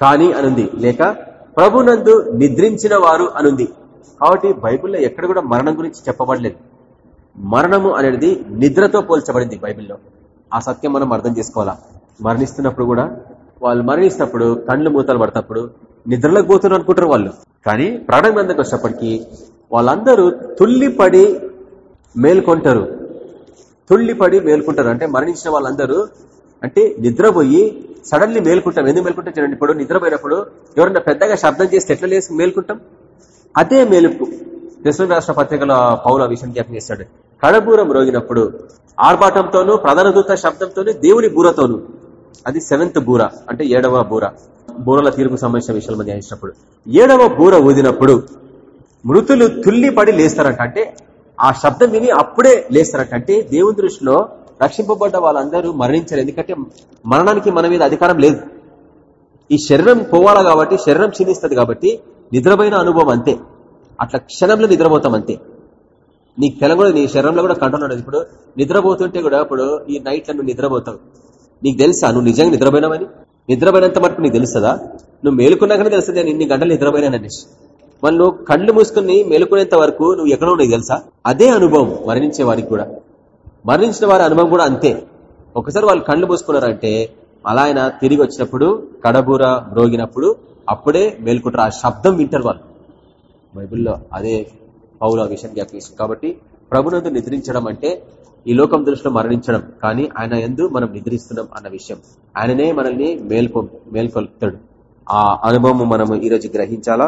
[SPEAKER 1] కానీ అనుంది లేక ప్రభునందు నిద్రించిన వారు అనుంది. కాబట్టి బైబిల్లో ఎక్కడ కూడా మరణం గురించి చెప్పబడలేదు. మరణము అనేది నిద్రతో పోల్చబడింది బైబిల్లో. ఆ సత్యం మనం అర్థం చేసుకోవాలా? మరణిస్తున్నప్పుడు కూడా వాళ్ళు మరణిస్తున్నప్పుడు కండ్లు మూతలు పడతప్పుడు నిద్రలోకి పోతున్నారు అనుకుంటారు వాళ్ళు. కానీ ప్రాణం మందకు వచ్చినప్పటికీ వాళ్ళందరూ తుల్లిపడి మేల్కొంటారు. తుల్లిపడి మేల్కుంటారు. అంటే మరణించిన వాళ్ళందరూ అంటే నిద్రపోయి సడన్లీ మేల్కుంటాం. ఎందుకు మేల్కుంటాం చూడండి. ఇప్పుడు నిద్రపోయినప్పుడు ఎవరన్నా పెద్దగా శబ్దం చేస్తే ఎట్లా లేసి మేల్కుంటాం? అదే మేలుకు దక్షిణ రాష్ట్ర పత్రికలో పౌల విషయం జ్ఞాపం చేస్తాడు. కడబూరం రోగినప్పుడు ఆర్భాటంతోనూ ప్రధాన దూత శబ్దంతోనూ దేవుని బూరతోనూ. అది సెవెంత్ బూర అంటే ఏడవ బూర. బూరల తీర్పు సంబంధించిన విషయాలు మనం ధ్యానించినప్పుడు. ఏడవ బూర ఊదినప్పుడు మృతులు తుల్లిపడి లేస్తారంట. అంటే ఆ శబ్దం విని అప్పుడే లేస్తారంట. అంటే దేవుని దృష్టిలో రక్షింపబడ్డ వాళ్ళందరూ మరణించారు ఎందుకంటే మరణానికి మన మీద అధికారం లేదు. ఈ శరీరం పోవాలా కాబట్టి శరీరం క్షీణిస్తుంది కాబట్టి నిద్రపోయిన అనుభవం అంతే. అట్లా క్షణంలో నిద్రపోతాం అంతే నీకు తెలంగాణ నీ శరీరంలో కూడా కంట్రోల్ ఉండదు. ఇప్పుడు నిద్రపోతుంటే కూడా ఇప్పుడు ఈ నైట్లో నువ్వు నిద్రపోతావు. నీకు తెలుసా? నువ్వు నిజంగా నిద్రపోయినావని? నిద్రపోయినంత మటుకు నీకు తెలుస్తుందా? నువ్వు మేలుకున్నాకనే తెలుస్తుంది నేను ఇన్ని గంటలు నిద్రపోయినాననేసి మళ్ళీ నువ్వు కళ్ళు మూసుకుని మేలుకునేంత వరకు నువ్వు ఎక్కడో నీకు తెలుసా? అదే అనుభవం మరణించే వారికి కూడా. మరణించిన వారి అనుభవం కూడా అంతే. ఒకసారి వాళ్ళు కళ్ళు మూసుకున్నారంటే అలా ఆయన తిరిగి వచ్చినప్పుడు కడబూర మ్రోగినప్పుడు అప్పుడే మేల్కుంటారు. ఆ శబ్దం వింటారు వాళ్ళు. బైబిల్లో అదే పౌల విషయం జ్ఞాపకం కాబట్టి ప్రభునందు నిద్రించడం అంటే ఈ లోకం దృష్టిలో మరణించడం కానీ ఆయన ఎందు మనం నిద్రిస్తున్నాం అన్న విషయం. ఆయననే మనల్ని మేల్కొ మేల్కొల్పుతాడు. ఆ అనుభవం మనము ఈరోజు గ్రహించాలా?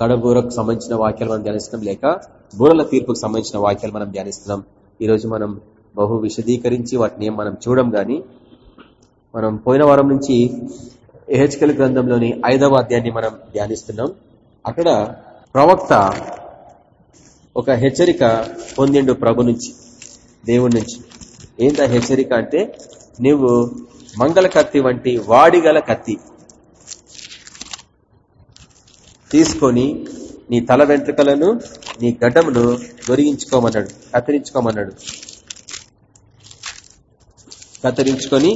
[SPEAKER 1] కడబూరకు సంబంధించిన వాక్యాలు మనం ధ్యానిస్తున్నాం లేక బూరల తీర్పుకు సంబంధించిన వాక్యాలు మనం ధ్యానిస్తున్నాం. ఈరోజు మనం బహు విశదీకరించి వాటిని మనం చూడం గాని మనం పోయిన వారం నుంచి ఎహెచ్కల్ గ్రంథంలోని ఐదవ అధ్యాయాన్ని మనం ధ్యానిస్తున్నాం. అక్కడ ప్రవక్త ఒక హెచ్చరిక పొందిండు ప్రభు నుంచి దేవుడి నుంచి. ఏంట హెచ్చరిక అంటే నువ్వు మంగళ కత్తి వంటి వాడిగల కత్తి తీసుకొని నీ తల వెంట్రుకలను నీ గడ్డమును దొరిగించుకోమన్నాడు కత్తిరించుకోమన్నాడు. కత్తిరించుకొని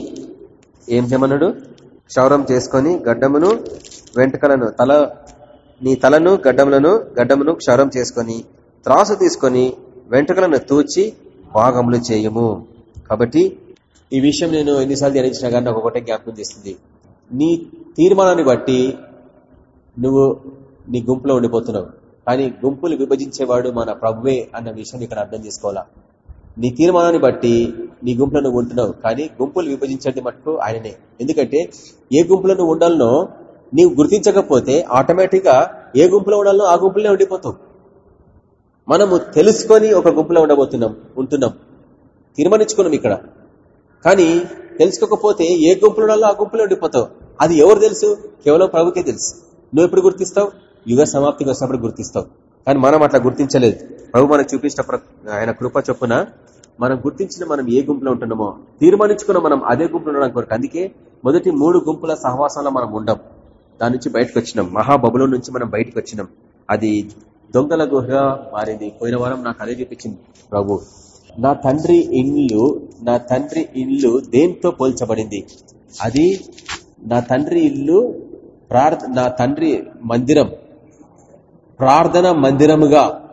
[SPEAKER 1] ఏం చేయమన్నాడు? క్షౌరం చేసుకొని గడ్డమును వెంట్రుకలను తల నీ తలను గడ్డములను గడ్డమును క్షారం చేసుకొని త్రాసు తీసుకొని వెంట్రుకలను తూచి భాగములు చేయము. కాబట్టి ఈ విషయం నేను ఎన్నిసార్లు ధ్యానించినా కానీ నాకు ఒకటే జ్ఞాపకం చేస్తుంది. నీ తీర్మానాన్ని బట్టి నువ్వు నీ గుంపులో ఉండిపోతున్నావు. కానీ గుంపులు విభజించేవాడు మన ప్రభువే అన్న విషయం ఇక్కడ అర్థం చేసుకోవాలా? నీ తీర్మానాన్ని బట్టి నీ గుంపులో నువ్వు ఉంటున్నావు. కానీ గుంపులు విభజించండి మటుకు ఆయననే. ఎందుకంటే ఏ గుంపులో నువ్వు ఉండాలనో నీవు గుర్తించకపోతే ఆటోమేటిక్గా ఏ గుంపులో ఉండాలో ఆ గుంపులో ఉండిపోతావు మనము తెలుసుకొని ఒక గుంపులో ఉండబోతున్నాం ఉంటున్నాం. తీర్మానించుకున్నాం ఇక్కడ. కానీ తెలుసుకోకపోతే ఏ గుంపులో ఉండాలో ఆ గుంపులో ఉండిపోతావు. అది ఎవరు తెలుసు? కేవలం ప్రభుకే తెలుసు. నువ్వు ఎప్పుడు గుర్తిస్తావు? యుగ సమాప్తికి వచ్చినప్పుడు గుర్తిస్తావు. కానీ మనం అట్లా గుర్తించలేదు. ప్రభు మనకు చూపించినప్పుడు ఆయన కృప చొప్పున మనం గుర్తించిన మనం ఏ గుంపులో ఉంటున్నామో తీర్మానించుకున్న మనం అదే గుంపులో ఉండడం కొరకు అందుకే మొదటి మూడు గుంపుల సహవాసంలో మనం ఉండం. దాని నుంచి బయటకు వచ్చినాం. మహాబబులో నుంచి మనం బయటకు వచ్చినాం. అది దొంగల గుహగా మారింది. పోయిన వారం నాకు అదే చూపించింది ప్రభు. నా తండ్రి ఇల్లు నా తండ్రి ఇల్లు దేంతో పోల్చబడింది? అది నా తండ్రి ఇల్లు ప్రార్థ నా తండ్రి మందిరం. ప్రార్థన మందిరముగా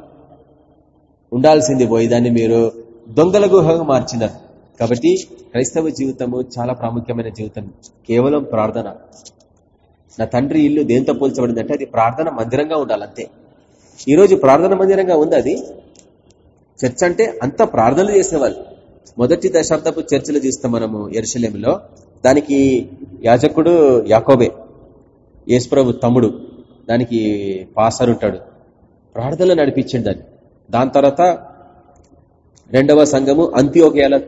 [SPEAKER 1] ఉండాల్సింది పోయి దాన్ని మీరు. దొంగల గుహగా మార్చినారు. కాబట్టి క్రైస్తవ జీవితము చాలా ప్రాముఖ్యమైన జీవితం. కేవలం ప్రార్థన. నా తండ్రి ఇల్లు దేంతో పోల్చబడిందంటే అది ప్రార్థన మందిరంగా ఉండాలంతే. ఈరోజు ప్రార్థన మందిరంగా ఉంది అది. చర్చ్ అంటే అంత ప్రార్థనలు చేసేవాళ్ళు మొదటి దశాబ్దపు చర్చలు చూస్తాం మనము ఎరుసలేమిలో దానికి యాజకుడు యాకోబే యేసుప్రభు తమ్ముడు దానికి పాసర్ ఉంటాడు. ప్రార్థనలు నడిపించింది దాన్ని. దాని తర్వాత రెండవ సంఘము అంత్యోకయాల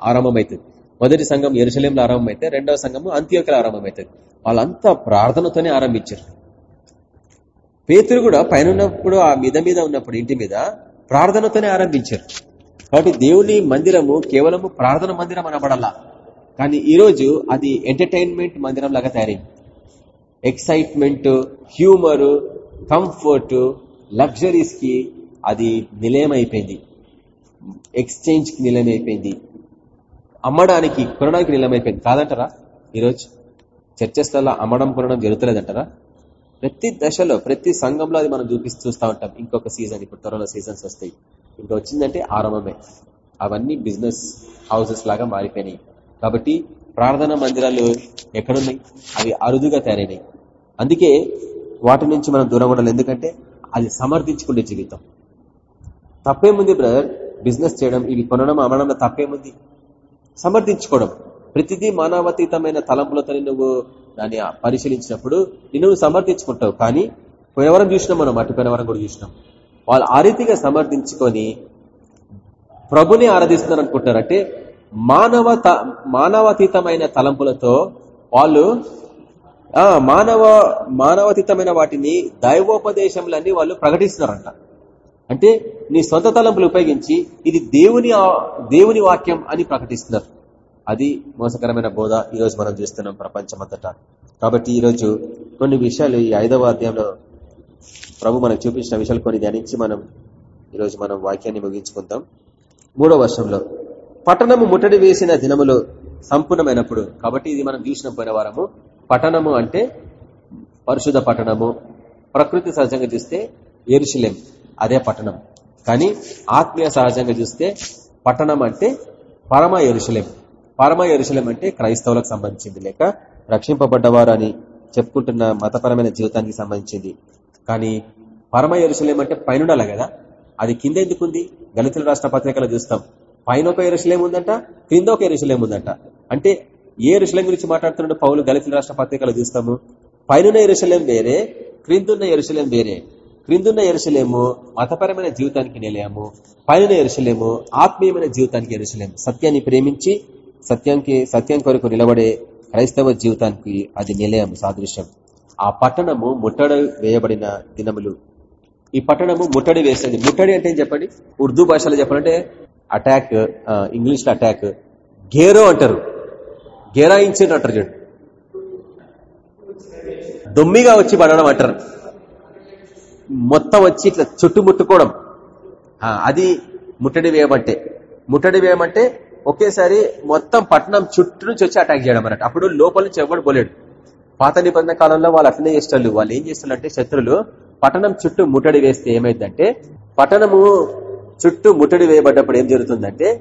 [SPEAKER 1] ఆరంభమవుతుంది. మొదటి సంఘం ఎరుసలేంలో ఆరంభమైతే రెండవ సంఘము అంత్యోకలు ఆరంభమవుతుంది వాళ్ళంతా ప్రార్థనతోనే ఆరంభించారు. పేతురు కూడా పైన ఉన్నప్పుడు ఆ మీద మీద ఉన్నప్పుడు ఇంటి మీద ప్రార్థనతోనే ఆరంభించారు. కాబట్టి దేవుని మందిరము కేవలము ప్రార్థన మందిరం అనబడలా. కానీ ఈరోజు అది ఎంటర్టైన్మెంట్ మందిరం లాగా తయారైంది. ఎక్సైట్మెంట్ హ్యూమరు కంఫర్ట్ లగ్జరీస్కి అది నిలయం అయిపోయింది ఎక్స్చేంజ్కి నిలయం అయిపోయింది అమ్మడానికి కొనడానికి నీలమైపోయింది కాదంటారా? ఈరోజు చర్చస్థల అమ్మడం కొనడం జరుగుతలేదంటారా? ప్రతి దశలో ప్రతి సంఘంలో అది మనం చూపిస్తూ చూస్తూ ఉంటాం. ఇంకొక సీజన్ ఇప్పుడు త్వరలో సీజన్స్ వస్తాయి. ఇంకా వచ్చిందంటే ఆరంభమే. అవన్నీ బిజినెస్ హౌసెస్ లాగా మారిపోయినాయి. కాబట్టి ప్రార్థన మందిరాలు ఎక్కడున్నాయి? అవి అరుదుగా తయారైనాయి. అందుకే వాటి నుంచి మనం దూరం ఉండాలి. ఎందుకంటే అది సమర్థించుకునే జీవితం. తప్పేముంది బ్రదర్? బిజినెస్ చేయడం ఇవి కొనడం అమ్మడంలో తప్పేముంది? సమర్థించుకోవడం. ప్రతిదీ మానవతీతమైన తలంపులతో నువ్వు దాన్ని పరిశీలించినప్పుడు నువ్వు సమర్థించుకుంటావు. కానీ పోయినవరం చూసినాం మనం అటు పోయినవరం కూడా చూసినాం. వాళ్ళు ఆ రీతిగా సమర్థించుకొని ప్రభుని ఆరాధిస్తున్నారు అనుకుంటారంటే మానవ మానవతీతమైన తలంపులతో వాళ్ళు ఆ మానవ మానవతీతమైన వాటిని దైవోపదేశంలన్నీ వాళ్ళు ప్రకటిస్తున్నారంట. అంటే నీ సొంత తలంపులు ఉపయోగించి ఇది దేవుని దేవుని వాక్యం అని ప్రకటిస్తున్నారు. అది మోసకరమైన బోధ ఈరోజు మనం చూస్తున్నాం ప్రపంచమంతటా. కాబట్టి ఈరోజు కొన్ని విషయాలు ఈ ఐదవ అధ్యాయంలో ప్రభు మనకు చూపించిన విషయాలు కొన్ని ధ్యానించి మనం ఈరోజు మనం వాక్యాన్ని ముగించుకుందాం. మూడో వర్షంలో పట్టణము ముట్టడి వేసిన దినములు సంపూర్ణమైనప్పుడు కాబట్టి ఇది మనం చూసిన పోయిన వారము పట్టణము అంటే పరిశుధ పట్టణము ప్రకృతి సహజంగా చూస్తే ఎరుశలేం అదే పట్టణం. కానీ ఆత్మీయ సహజంగా చూస్తే పట్టణం అంటే పరమ ఎరుశలేం పరమ ఎరుశలేం అంటే క్రైస్తవులకు సంబంధించింది లేక రక్షింపబడ్డవారు అని చెప్పుకుంటున్న మతపరమైన జీవితానికి సంబంధించింది. కానీ పరమ ఎరుశలేం అంటే పైన కదా? అది కింద ఎందుకుంది? దళితుల రాష్ట్ర పత్రికలు చూస్తాం. పైన ఒక ఎరుశలేం ఉందంట క్రింద ఒక ఎరుశలేం ఉందంట. అంటే ఏ రుషులం గురించి మాట్లాడుతున్నాడు పౌలు దళితుల రాష్ట్ర పత్రికలు చూస్తాము? పైన ఎరుశలేం వేరే క్రిందున్న ఎరుశలేం వేరే. క్రిందున్న ఎరుశలేము మతపరమైన జీవితానికి నిలయము పైన ఎరుశలేము ఆత్మీయమైన జీవితానికి ఎరుశలేము సత్యాన్ని ప్రేమించి సత్యానికి సత్యం కొరకు నిలబడే క్రైస్తవ జీవితానికి అది నిలయం సాదృశ్యం. ఆ పట్టణము ముట్టడి వేయబడిన దినములు. ఈ పట్టణము ముట్టడి వేసేది. ముట్టడి అంటే ఏం చెప్పండి? ఉర్దూ భాషలో చెప్పాలంటే అటాక్ ఇంగ్లీష్లో అటాక్. గేరో అంటారు. గేరాయించారు అంటారు చూడండి. దొమ్మిగా వచ్చి పడడం అంటారు. మొత్తం వచ్చి ఇట్లా చుట్టుముట్టుకోవడం. అది ముట్టడి వేయమంటే ముట్టడి వేయమంటే ఒకేసారి మొత్తం పట్టణం చుట్టూ నుంచి వచ్చి అటాక్ చేయడం అన్నట్టు. అప్పుడు లోపల నుంచి ఎవరు పోలేడు. పాత నిబంధన కాలంలో వాళ్ళు అట్లనే చేస్తారు వాళ్ళు ఏం చేస్తారంటే శత్రులు పట్టణం చుట్టూ ముట్టడి వేస్తే ఏమైందంటే పట్టణము చుట్టూ ముట్టడి వేయబడ్డప్పుడు ఏం జరుగుతుందంటే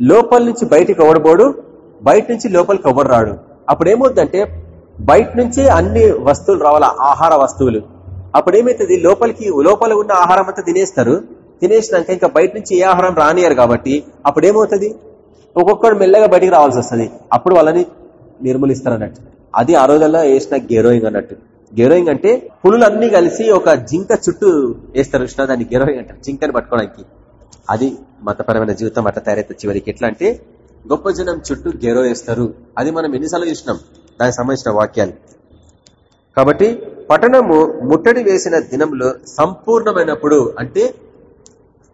[SPEAKER 1] లోపల నుంచి బయటికి ఎవడబోడు బయట నుంచి లోపలికి ఎవరు రాడు? అప్పుడు ఏమవుతుందంటే బయట నుంచి అన్ని వస్తువులు రావాలా. ఆహార వస్తువులు. అప్పుడు ఏమైతుంది లోపలికి లోపల ఉన్న ఆహారం అంతా తినేస్తారు. తినేసినాక ఇంకా బయట నుంచి ఏ ఆహారం రానియరు కాబట్టి అప్పుడు ఏమవుతుంది ఒక్కొక్కడు మెల్లగా బయటికి రావాల్సి వస్తుంది అప్పుడు వాళ్ళని నిర్మూలిస్తారు అన్నట్టు అది ఆ రోజుల్లో వేసిన గెరోయింగ్ అన్నట్టు. గెరోయింగ్ అంటే పులులన్నీ కలిసి ఒక జింక చుట్టూ వేస్తారు కృష్ణ. దాన్ని గెరోయింగ్ అంటారు. జింకని పట్టుకోవడానికి. అది మతపరమైన జీవితం అట్లా తయారైతే చివరికి. ఎట్లా అంటే గొప్ప జనం చుట్టూ గెరో వేస్తారు. అది మనం ఎన్నిసార్లు చూసినాం. దానికి సంబంధించిన వాక్యాలు. కాబట్టి పట్టణము ముట్టడి వేసిన దినంలో సంపూర్ణమైనప్పుడు అంటే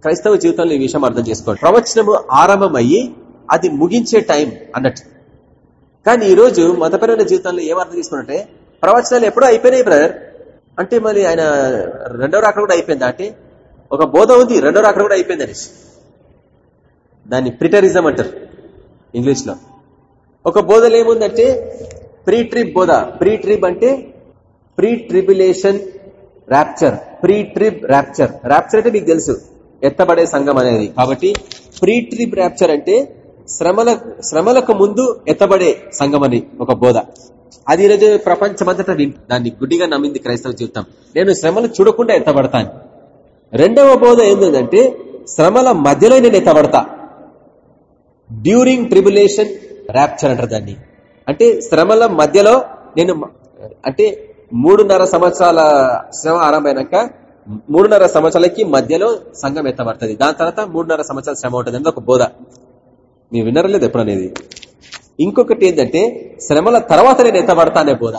[SPEAKER 1] క్రైస్తవ జీవితంలో ఈ విషయం అర్థం చేసుకోండి. ప్రవచనము ఆరంభమయ్యి అది ముగించే టైం అన్నట్టు. కానీ ఈరోజు మతపరమైన జీవితంలో ఏం అర్థం చేసుకున్నట్టే ప్రవచనాలు ఎప్పుడూ అయిపోయినాయి బ్రదర్. అంటే మరి ఆయన రెండవ రాకడ కూడా అయిపోయిందా అంటే ఒక బోధ ఉంది రెండవ రాకడ కూడా అయిపోయింది అనేసి. దాన్ని ప్రిటరిజం అంటారు ఇంగ్లీష్లో. ఒక బోధలు ఏముందంటే ప్రీ ట్రిప్ బోధ. ప్రీ ట్రిప్ అంటే pre tribulation rapture pre trib rapture rapture అంటే మీకు తెలుసు. ఎత్తబడే సంఘం అనేది. కాబట్టి ప్రీ ట్రిప్ ర్యాప్చర్ అంటే శ్రమల శ్రమలకు ముందు ఎత్తబడే సంఘం అని ఒక బోధ. అది ఈరోజు ప్రపంచమంతటా దాన్ని గుడ్డిగా నమ్మింది క్రైస్తవ జీవితం. నేను శ్రమలు చూడకుండా ఎత్తబడతాను. రెండవ బోధ ఏంటంటే శ్రమల మధ్యలో నేను ఎత్తబడతా. డ్యూరింగ్ ట్రిబులేషన్ ర్యాప్చర్ అంటారు దాన్ని. అంటే శ్రమల మధ్యలో నేను అంటే మూడున్నర సంవత్సరాల శ్రమ ఆరంభమైనాక మూడున్నర సంవత్సరాలకి మధ్యలో సంఘం ఎత్తబడుతుంది. దాని తర్వాత మూడున్నర సంవత్సరాల శ్రమ ఉంటుంది అనేది ఒక బోధ. మీరు వినరు లేదు ఎప్పుడు అనేది? ఇంకొకటి ఏంటంటే శ్రమల తర్వాత నేను ఎత్తబడతా అనే బోధ.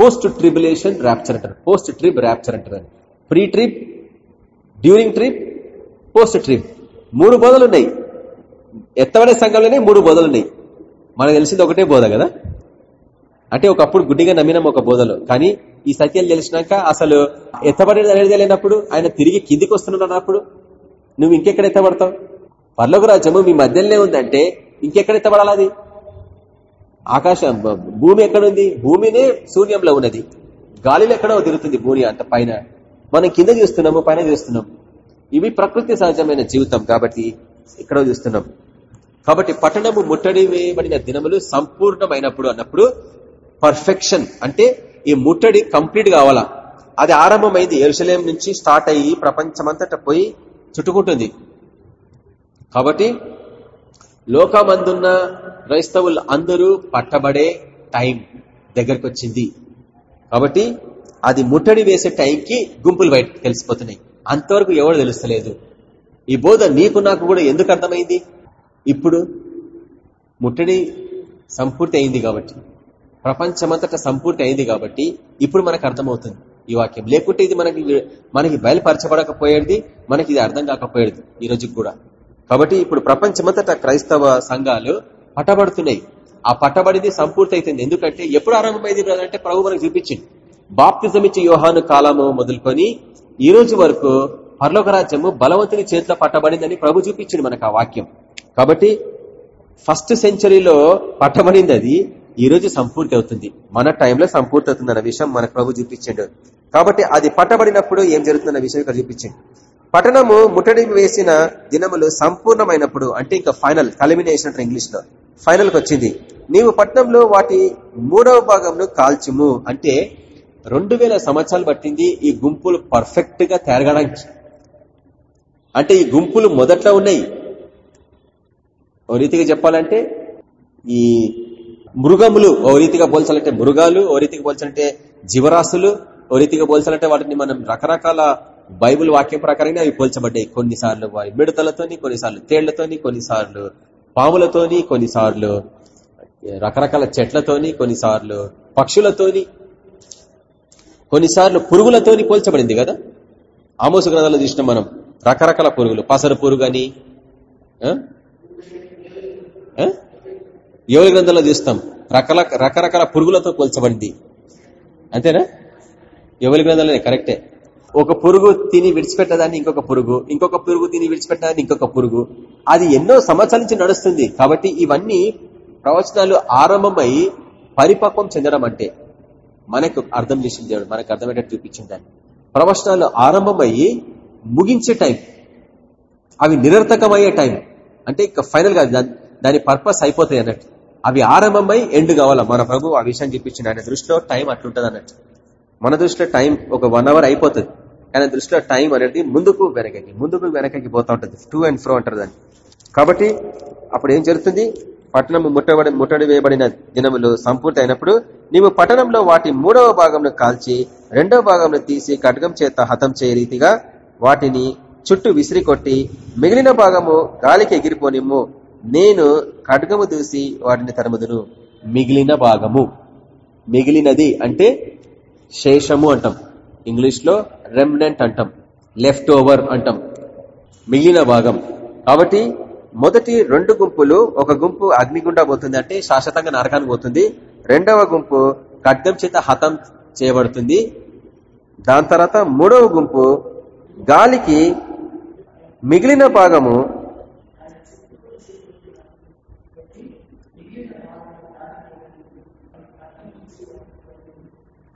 [SPEAKER 1] పోస్ట్ ట్రిబులేషన్ ర్యాప్చర్ అంటారు. పోస్ట్ ట్రిప్ ర్యాప్చర్ అంటారు pre trib during trib post trib మూడు బోధలు ఉన్నాయి. ఎత్తబడే సంఘంలోనే మూడు బోధలు ఉన్నాయి. మనకు తెలిసింది ఒకటే బోధ కదా? అంటే ఒకప్పుడు గుడ్డిగా నమ్మినాం ఒక బోధలో. కానీ ఈ సత్యాలు తెలిసినాక అసలు ఎత్తబడేది అనేది తెలియనప్పుడు ఆయన తిరిగి కిందికి వస్తున్నాడు అన్నప్పుడు నువ్వు ఇంకెక్కడ ఎత్తబడతావు? పర్లోక రాజ్యము మీ మధ్యలోనే ఉందంటే ఇంకెక్కడ ఎత్తబడాలది ఆకాశం భూమి ఎక్కడుంది? భూమినే శూన్యంలో ఉన్నది. గాలిలో ఎక్కడో తిరుగుతుంది భూమి అంత పైన. మనం కింద చూస్తున్నాము పైన చూస్తున్నాం ఇవి ప్రకృతి సహజమైన జీవితం కాబట్టి ఇక్కడ చూస్తున్నాం కాబట్టి పట్టణము ముట్టడి వేయబడిన దినములు సంపూర్ణమైనప్పుడు అన్నప్పుడు పర్ఫెక్షన్ అంటే ఈ ముట్టడి కంప్లీట్ కావాలా? అది ఆరంభమైంది. ఎరుసలేం నుంచి స్టార్ట్ అయ్యి ప్రపంచమంతటా పోయి చుట్టుకుంటుంది. కాబట్టి లోకమందున్న క్రైస్తవులు అందరూ పట్టబడే టైం దగ్గరకు వచ్చింది కాబట్టి అది ముట్టడి వేసే టైంకి గుంపులు బయట తెలిసిపోతున్నాయి. అంతవరకు ఎవరు తెలుస్తలేదు. ఈ బోధ నీకు నాకు కూడా ఎందుకు అర్థమైంది? ఇప్పుడు ముట్టడి సంపూర్తి అయింది కాబట్టి. ప్రపంచమంతట సంపూర్తి అయింది కాబట్టి ఇప్పుడు మనకు అర్థమవుతుంది. ఈ వాక్యం లేకుంటే ఇది మనకి మనకి బయలుపరచబడకపోయేది మనకి ఇది అర్థం కాకపోయేది ఈ రోజుకి కూడా. కాబట్టి ఇప్పుడు ప్రపంచమంతట క్రైస్తవ సంఘాలు పట్టబడుతున్నాయి ఆ పట్టబడింది సంపూర్తి అవుతుంది ఎందుకంటే ఎప్పుడు ఆరంభమైంది అంటే ప్రభు మనకు చూపించింది. బాప్తిజం ఇచ్చే యోహాను కాలము మొదలుకొని ఈ రోజు వరకు పర్లోకరాజ్యము బలవంతుని చేతిలో పట్టబడిందని ప్రభు చూపించింది మనకు ఆ వాక్యం. కాబట్టి ఫస్ట్ సెంచరీలో పట్టబడింది అది. ఈ రోజు సంపూర్తి అవుతుంది మన టైంలో సంపూర్తి అవుతుంది అన్న విషయం మనకు ప్రభు చూపించండు. కాబట్టి అది పట్టబడినప్పుడు ఏం జరుగుతుందన్న విషయం ఇక్కడ చూపించండి. పట్టణము ముట్టడి వేసిన దినములు సంపూర్ణమైనప్పుడు అంటే ఇంకా ఫైనల్ కలిమినేషన్ అంటారు ఇంగ్లీష్లో ఫైనల్కి వచ్చింది. నీవు పట్టణంలో వాటి మూడవ భాగంను కాల్చుము. అంటే రెండు సంవత్సరాలు పట్టింది ఈ గుంపులు పర్ఫెక్ట్గా తేరగడానికి అంటే ఈ గుంపులు మొదట్లో ఉన్నాయి. ఓ రీతిగా చెప్పాలంటే ఈ మృగములు ఓ రీతిగా పోల్చాలంటే మృగాలు ఓ రీతిగా పోల్చాలంటే జీవరాశులు ఓ రీతిగా పోల్చాలంటే వాటిని మనం రకరకాల బైబుల్ వాక్యం ప్రకారంగా అవి పోల్చబడ్డాయి. కొన్నిసార్లు వారి మిడతలతోని కొన్నిసార్లు తేళ్ళతోని కొన్నిసార్లు పాములతోని కొన్నిసార్లు రకరకాల చెట్లతోని కొన్నిసార్లు పక్షులతోని కొన్నిసార్లు పురుగులతోని పోల్చబడింది కదా? ఆమోసు గ్రంథాలు చూసిన మనం రకరకాల పురుగులు. పసరు పురుగు అని యోగ గ్రంథంలో చూస్తాం. రకల రకరకాల పురుగులతో పోల్చబడింది అంతేనా? ఎవరి గ్రంథాలనే కరెక్టే. ఒక పురుగు తిని విడిచిపెట్టదాన్ని ఇంకొక పురుగు ఇంకొక పురుగు తిని విడిచిపెట్టదాన్ని ఇంకొక పురుగు. అది ఎన్నో సంవత్సరాల నుంచి నడుస్తుంది. కాబట్టి ఇవన్నీ ప్రవచనాలు ఆరంభమై పరిపక్వం చెందడం అంటే మనకు అర్థం చేసింది దేవుడు మనకు అర్థమయ్యేటట్టు చూపించింది దాన్ని. ప్రవచనాలు ఆరంభమయ్యి ముగించే టైం. అవి నిరర్థకమయ్యే టైం. అంటే ఇక ఫైనల్గా దాని- దాని పర్పస్ అయిపోతాయి అన్నట్టు. అవి ఆరంభమై ఎండ్ కావాలా? మన ప్రభు ఆ విషయం చూపించింది ఆయన దృష్టిలో టైం అట్లుంటది అన్నట్టు. మన దృష్టిలో టైం ఒక వన్ అవర్ అయిపోతుంది. కానీ దృష్టిలో టైం అనేది ముందుకు వెనకకి ముందుకు వెనకకి పోతా ఉంటుంది. టూ అండ్ ఫ్రో అంటారు దాన్ని. కాబట్టి అప్పుడు ఏం జరుగుతుంది? పట్టణము ముట్టబడి ముట్టడి వేయబడిన దినములు సంపూర్తి అయినప్పుడు నీవు పట్టణంలో వాటి మూడవ భాగంను కాల్చి రెండవ భాగంను తీసి ఖడ్గం చేత హతం చేయ రీతిగా వాటిని చుట్టూ విసిరి కొట్టి మిగిలిన భాగము గాలికి ఎగిరిపోనిమ్ము. నేను ఖడ్గము దూసి వాటిని తరుముదును. మిగిలిన భాగము. మిగిలినది అంటే శేషము అంటాం. ఇంగ్లీష్లో రెమ్నెంట్ రెమినెంట్ అంటాం. లెఫ్ట్ ఓవర్ అంటాం. మిగిలిన భాగం. కాబట్టి మొదటి రెండు గుంపులు ఒక గుంపు అగ్నిగుండా పోతుంది అంటే శాశ్వతంగా నరకానికి పోతుంది. రెండవ గుంపు ఖడ్గం చేత హతం చేయబడుతుంది. దాని తర్వాత మూడవ గుంపు గాలికి మిగిలిన భాగము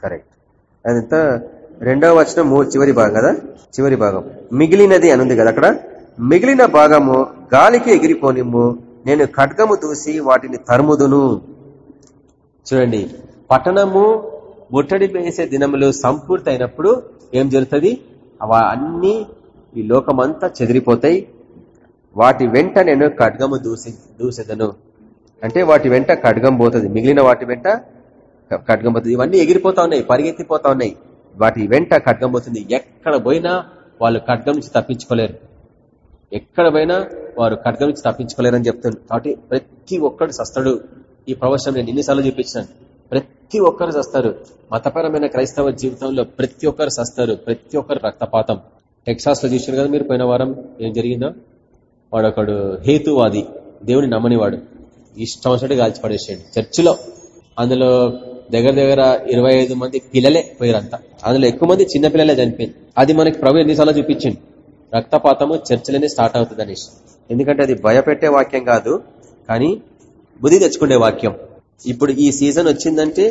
[SPEAKER 1] కరెక్ట్ అదంతా రెండవ వచనం చివరి భాగం కదా? చివరి భాగం. మిగిలినది అనుంది కదా అక్కడ? మిగిలిన భాగము గాలికి ఎగిరిపోనిమ్ము నేను ఖడ్గము దూసి వాటిని తరుముదును. చూడండి పట్టణము ముట్టడి వేసే దినములు సంపూర్తి అయినప్పుడు ఏం జరుగుతుంది? అవ అన్ని ఈ లోకమంతా చెదిరిపోతాయి. వాటి వెంట నేను ఖడ్గము దూసి దూసెదను. అంటే వాటి వెంట ఖడ్గం పోతుంది. మిగిలిన వాటి వెంట ఖడ్గం పోతుంది ఇవన్నీ ఎగిరిపోతా ఉన్నాయి పరిగెత్తిపోతా ఉన్నాయి. వాటి వెంట ఖడ్గం పోతుంది ఎక్కడ పోయినా వాళ్ళు ఖడ్గం నుంచి తప్పించుకోలేరు. ఎక్కడ పోయినా వారు ఖడ్గం నుంచి తప్పించుకోలేరని చెప్తుంది కాబట్టి ప్రతి ఒక్కడు సస్తడు. ఈ ప్రవచనం నేను ఎన్నిసార్లు చూపించాను ప్రతి ఒక్కరు సస్తారు. మతపరమైన క్రైస్తవ జీవితంలో ప్రతి ఒక్కరు సస్తారు. ప్రతి ఒక్కరు రక్తపాతం. టెక్సాస్లో చూసారు కదా మీరు పోయిన వారం ఏం జరిగిందో? వాడొకడు హేతువాది. దేవుని నమ్మనివాడు. ఇష్టం వచ్చినట్టు కాల్చి పడేసాడు. చర్చిలో అందులో దగ్గర దగ్గర ఇరవై మంది పిల్లలే పోయారంతా అందులో ఎక్కువ మంది చిన్న పిల్లలే చనిపోయింది. అది మనకి ప్రభు ఎన్నిసార్లు చూపించింది రక్తపాతము చర్చలనే స్టార్ట్ అవుతుంది అనేసి. ఎందుకంటే అది భయపెట్టే వాక్యం కాదు కానీ బుద్ధి తెచ్చుకునే వాక్యం. ఇప్పుడు ఈ సీజన్ వచ్చిందంటే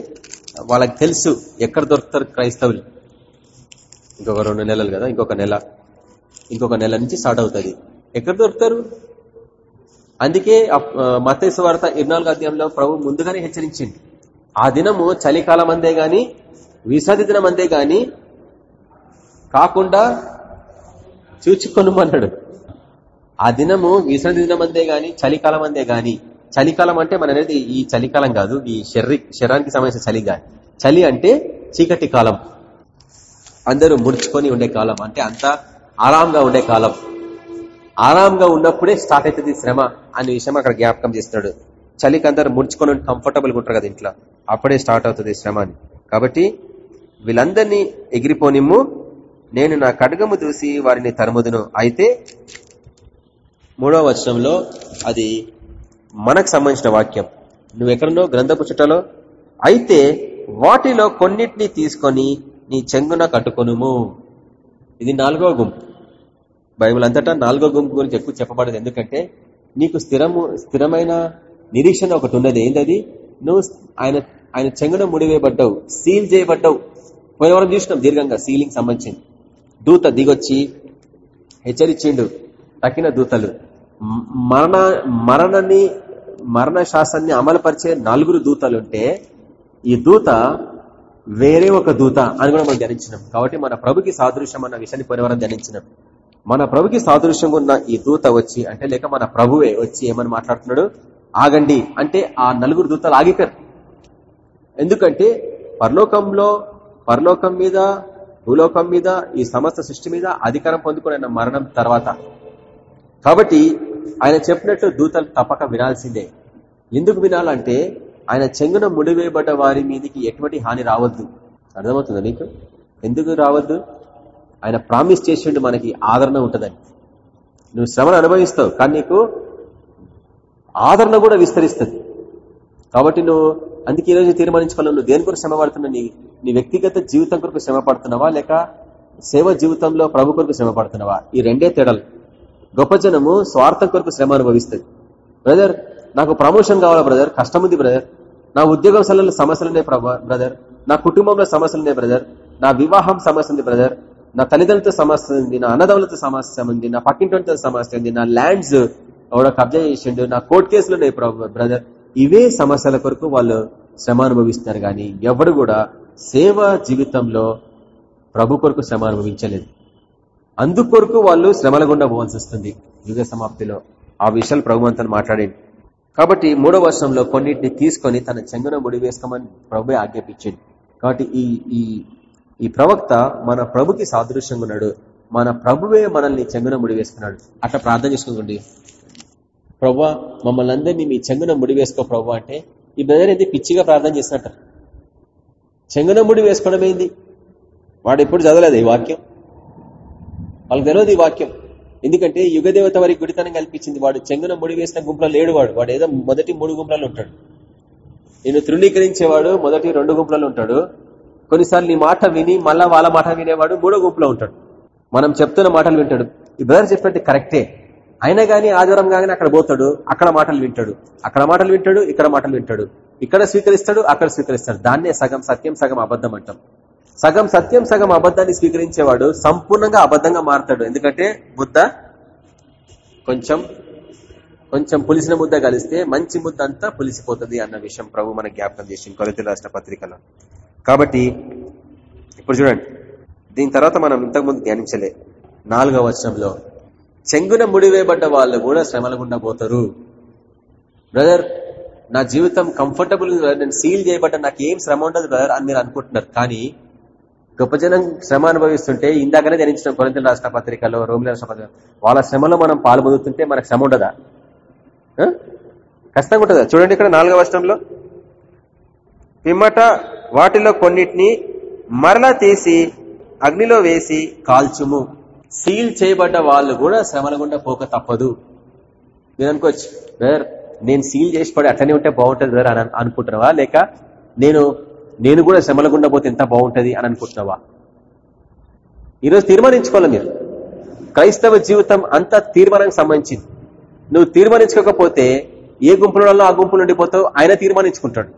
[SPEAKER 1] వాళ్ళకి తెలుసు ఎక్కడ దొరుకుతారు క్రైస్తవులు. ఇంకొక రెండు నెలలు కదా ఇంకొక నెల. ఇంకొక నెల నుంచి స్టార్ట్ అవుతుంది. ఎక్కడ దొరుకుతారు? అందుకే మతేశ్వ వార్త ఇరునాలుగు అధ్యాయంలో ప్రభు ముందుగానే హెచ్చరించింది ఆ దినము చలికాలం అందే గాని విశ్రాంతి దినం అందే గాని కాకుండా చూచుకొనుమన్నాడు. ఆ దినము విశ్రాంతి దినం అందే గాని చలికాలం అందే గాని చలికాలం అంటే మన అనేది ఈ చలికాలం కాదు ఈ శరీర శరీరానికి సంబంధించిన చలి కాదు చలి అంటే చీకటి కాలం. అందరూ ముడుచుకొని ఉండే కాలం అంటే అంత ఆరాంగా ఉండే కాలం. ఆరాంగా ఉన్నప్పుడే స్టార్ట్ అవుతుంది శ్రమ అనే విషయం అక్కడ జ్ఞాపకం చేస్తున్నాడు. చలికి అందరు ముడుచుకొని కంఫర్టబుల్గా ఉంటారు కదా ఇంట్లో. అప్పుడే స్టార్ట్ అవుతుంది శ్రమ అని. కాబట్టి వీళ్ళందరినీ ఎగిరిపోనిమ్ము. నేను నా కడగము చూసి వారిని తరుముదును. అయితే మూడవ వచనంలో అది మనకు సంబంధించిన వాక్యం. నువ్వు ఎక్కడనో గ్రంథపు చుట్టలో. అయితే వాటిలో కొన్నిటిని తీసుకొని నీ చెంగున కట్టుకొనుము. ఇది నాలుగో గుంపు బైబుల్ అంతటా నాలుగో గుంపు గురించి ఎక్కువ చెప్పబడదు. ఎందుకంటే నీకు స్థిరము స్థిరమైన నిరీక్షణ ఒకటి ఉన్నది. ఏంటది నువ్వు ఆయన ఆయన చెంగడం ముడివేయబడ్డావు సీల్ చేయబడ్డావు. పోయిన చూసినాం దీర్ఘంగా సీలింగ్ సంబంధించింది. దూత దిగొచ్చి హెచ్చరించిండు తక్కిన దూతలు మరణ మరణని మరణ శాస్త్రాన్ని అమలుపరిచే నలుగురు దూతలుంటే ఈ దూత వేరే ఒక దూత అని కూడా మనం ధ్యానించినాం. కాబట్టి మన ప్రభుకి సాదృశ్యం అన్న విషయాన్ని పోయినవరం ధ్యానించినాం. మన ప్రభుకి సాదృశ్యంగా ఉన్న ఈ దూత వచ్చి అంటే లేక మన ప్రభువే వచ్చి ఏమని మాట్లాడుతున్నాడు? ఆగండి అంటే ఆ నలుగురు దూతలు ఆగిపోయారు. ఎందుకంటే పరలోకంలో పరలోకం మీద భూలోకం మీద ఈ సమస్త సృష్టి మీద అధికారం పొందుకున్న మరణం తర్వాత. కాబట్టి ఆయన చెప్పినట్లు దూతలు తప్పక వినాల్సిందే. ఎందుకు వినాలంటే ఆయన చెంగున ముడివేయబడ్డ వారి మీదకి ఎటువంటి హాని రావద్దు. అర్థమవుతుందా నీకు ఎందుకు రావద్దు? ఆయన ప్రామిస్ చేసిండు మనకి ఆదరణ ఉంటుందని. నువ్వు శ్రమను అనుభవిస్తావు కానీ నీకు ఆదరణ కూడా విస్తరిస్తుంది. కాబట్టి నువ్వు అందుకే ఈరోజు తీర్మానించుకోవాలి. నువ్వు దేని కొరకు శ్రమ పడుతున్నావు నీ నీ వ్యక్తిగత జీవితం కొరకు శ్రమ పడుతున్నావా లేక సేవ జీవితంలో ప్రభు కొరకు శ్రమ పడుతున్నావా ఈ రెండే తేడాలు. గొప్ప జనము స్వార్థం కొరకు శ్రమ అనుభవిస్తుంది. బ్రదర్ నాకు ప్రమోషన్ కావాలా బ్రదర్? కష్టం ఉంది బ్రదర్. నా ఉద్యోగం సమస్యలు సమస్యలున్నాయి బ్రదర్. నా కుటుంబంలో సమస్యలున్నాయి బ్రదర్. నా వివాహం సమస్య ఉంది బ్రదర్. నా తల్లిదండ్రులతో సమస్య ఉంది నా అన్నదములతో సమస్య ఉంది నా పక్కింటితో సమస్య ఉంది నా ల్యాండ్స్ ఎవడో కబ్జా చేసిండు? నా కోర్టు కేసులు ఉన్నాయి బ్రదర్ ఇవే సమస్యల కొరకు వాళ్ళు శ్రమ అనుభవిస్తున్నారు కానీ ఎవడు కూడా సేవ జీవితంలో ప్రభు కొరకు శ్రమ అనుభవించలేదు. అందుకొరకు వాళ్ళు శ్రమల గుండా పోవాల్సి వస్తుంది యుగ సమాప్తిలో. ఆ విషయాలు ప్రభు మాట్లాడేది కాబట్టి మూడో వర్షంలో కొన్నిటిని తీసుకొని తన చెంగున ముడి వేసుకోమని ప్రభు ఆజ్ఞాపించింది కాబట్టి ఈ ఈ ఈ ప్రవక్త మన ప్రభుకి సాదృశ్యంగా ఉన్నాడు. మన ప్రభువే మనల్ని చెంగున ముడి వేసుకున్నాడు. అట్లా ప్రార్థన చేసుకోండి ప్రవ్వా మమ్మల్ని అందరినీ మీ చెంగున ముడి వేసుకో ప్రభు అంటే ఈ బ్రదర్ అయితే పిచ్చిగా ప్రార్థన చేసినట్టు చెంగున ముడి వేసుకోవడం ఏంది? వాడు ఎప్పుడు చదవలేదు ఈ వాక్యం. వాళ్ళకి తెలియదు ఈ వాక్యం. ఎందుకంటే యుగదేవత వారికి గుడితనం కల్పించింది. వాడు చెంగున ముడి వేసిన గుంపులో లేడు వాడు. వాడు ఏదో మొదటి మూడు గుంపులలో ఉంటాడు. నేను తృణీకరించేవాడు మొదటి రెండు గుంపులలో ఉంటాడు. కొన్నిసార్లు నీ మాట విని మళ్ళా వాళ్ళ మాట వినేవాడు మూడో గుంపులో ఉంటాడు. మనం చెప్తున్న మాటలు వింటాడు. ఈ బ్రదర్ చెప్పినట్టు కరెక్టే. అయినా కానీ ఆదివారం కానీ అక్కడ పోతాడు అక్కడ మాటలు వింటాడు. అక్కడ మాటలు వింటాడు ఇక్కడ మాటలు వింటాడు. ఇక్కడ స్వీకరిస్తాడు అక్కడ స్వీకరిస్తాడు. దాన్నే సగం సత్యం సగం అబద్ధం అంటాం. సగం సత్యం సగం అబద్ధాన్ని స్వీకరించేవాడు సంపూర్ణంగా అబద్ధంగా మారుతాడు. ఎందుకంటే ముద్ద కొంచెం కొంచెం పులిసిన ముద్ద కలిస్తే మంచి ముద్ద అంతా పులిసిపోతుంది అన్న విషయం ప్రభు మన జ్ఞాపకం చేసింది కొలతల రాష్ట్ర పత్రికలో. కాబట్టి ఇప్పుడు చూడండి. దీని తర్వాత మనం ఇంతకుముందు ధ్యానించలే. నాలుగవ వర్షంలో చెంగున ముడివేయబడ్డ వాళ్ళు కూడా శ్రమల గుండా పోతారు. బ్రదర్ నా జీవితం కంఫర్టబుల్ నేను సీల్ చేయబడ్డ నాకు ఏం శ్రమ ఉండదు బ్రదర్ అని మీరు అనుకుంటున్నారు. కానీ గొప్ప జనం శ్రమ అనుభవిస్తుంటే ఇందాకనే ధ్యానించిన కొరింతల రాష్ట్ర పత్రికలో రోమిల రాష్ట్ర పత్రిక వాళ్ళ శ్రమలో మనం పాల్పొందుతుంటే మనకు శ్రమ ఉండదా? కష్టంగా ఉంటుందా? చూడండి ఇక్కడ నాలుగవ వర్షంలో పిమ్మట వాటిలో కొన్నిటిని మరలా తీసి అగ్నిలో వేసి కాల్చుము. సీల్ చేయబడ్డ వాళ్ళు కూడా శ్రమల గుండా పోక తప్పదు. మీరు అనుకోవచ్చు వేర్ నేను సీల్ చేసి పడి అట్లనే ఉంటే బాగుంటుంది వేర్ అని అనుకుంటున్నావా? లేక నేను నేను కూడా శ్రమల గుండా పోతే ఎంత బాగుంటుంది అని అనుకుంటున్నావా? ఈరోజు తీర్మానించుకోవాలి మీరు. క్రైస్తవ జీవితం అంతా తీర్మానానికి సంబంధించింది. నువ్వు తీర్మానించుకోకపోతే ఏ గుంపులలో ఆ గుంపులు ఉండిపోతావు ఆయన తీర్మానించుకుంటాడు.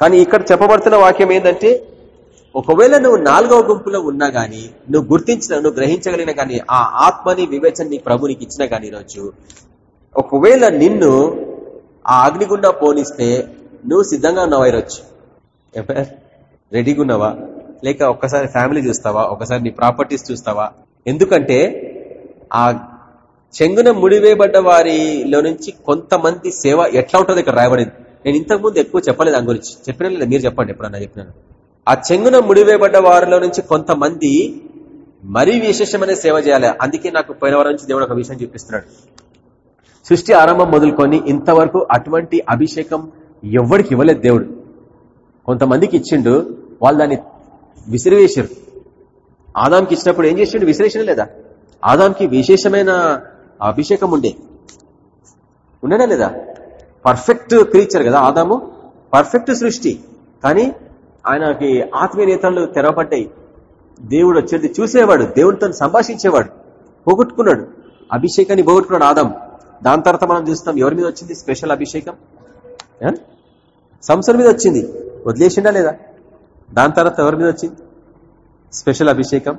[SPEAKER 1] కానీ ఇక్కడ చెప్పబడుతున్న వాక్యం ఏంటంటే ఒకవేళ నువ్వు నాలుగవ గుంపులో ఉన్నా గానీ నువ్వు గుర్తించిన నువ్వు గ్రహించగలిగిన గానీ ఆ ఆత్మని వివేచన నీ ప్రభు నీకు ఇచ్చిన గానీ ఈరోజు ఒకవేళ నిన్ను ఆ అగ్నిగుండా పోనిస్తే నువ్వు సిద్ధంగా ఉన్నావా ఈరోజు? రెడీగా ఉన్నావా? లేక ఒక్కసారి ఫ్యామిలీ చూస్తావా? ఒకసారి నీ ప్రాపర్టీస్ చూస్తావా? ఎందుకంటే ఆ చెంగున ముడివేయబడ్డ వారిలో నుంచి కొంతమంది సేవ ఎట్లా ఉంటుందో ఇక్కడ రాయబడింది. నేను ఇంతకు ముందు ఎక్కువ చెప్పలేదు దాని గురించి. చెప్పిన లేదా? మీరు చెప్పండి ఎప్పుడన్నా చెప్పినాను ఆ చెంగున ముడివేయబడ్డ వారిలో నుంచి కొంతమంది మరీ విశేషమైన సేవ చేయాలి. అందుకే నాకు పోయిన వారి నుంచి దేవుడు ఒక విషయం చూపిస్తున్నాడు. సృష్టి ఆరంభం మొదలుకొని ఇంతవరకు అటువంటి అభిషేకం ఎవరికి ఇవ్వలేదు దేవుడు. కొంతమందికి ఇచ్చిండు వాళ్ళు దాన్ని విసిరివేశారు ఆదాంకి ఇచ్చినప్పుడు ఏం చేసిండు? విసిరేసిన లేదా? ఆదాంకి విశేషమైన అభిషేకం ఉండే. ఉండడా లేదా? పర్ఫెక్ట్ క్రీచర్ కదా ఆదాము. పర్ఫెక్ట్ సృష్టి. కానీ ఆయనకి ఆత్మీయ నేతలు తెరవబడ్డాయి. దేవుడు వచ్చేది చూసేవాడు దేవుడితో సంభాషించేవాడు పోగొట్టుకున్నాడు. అభిషేకాన్ని పోగొట్టుకున్నాడు ఆదాం. దాని తర్వాత మనం చూస్తాం ఎవరి మీద వచ్చింది స్పెషల్ అభిషేకం? ఏ? సంసర్ మీద వచ్చింది. వదిలేసిండా లేదా? దాని తర్వాత ఎవరి మీద వచ్చింది? స్పెషల్ అభిషేకం.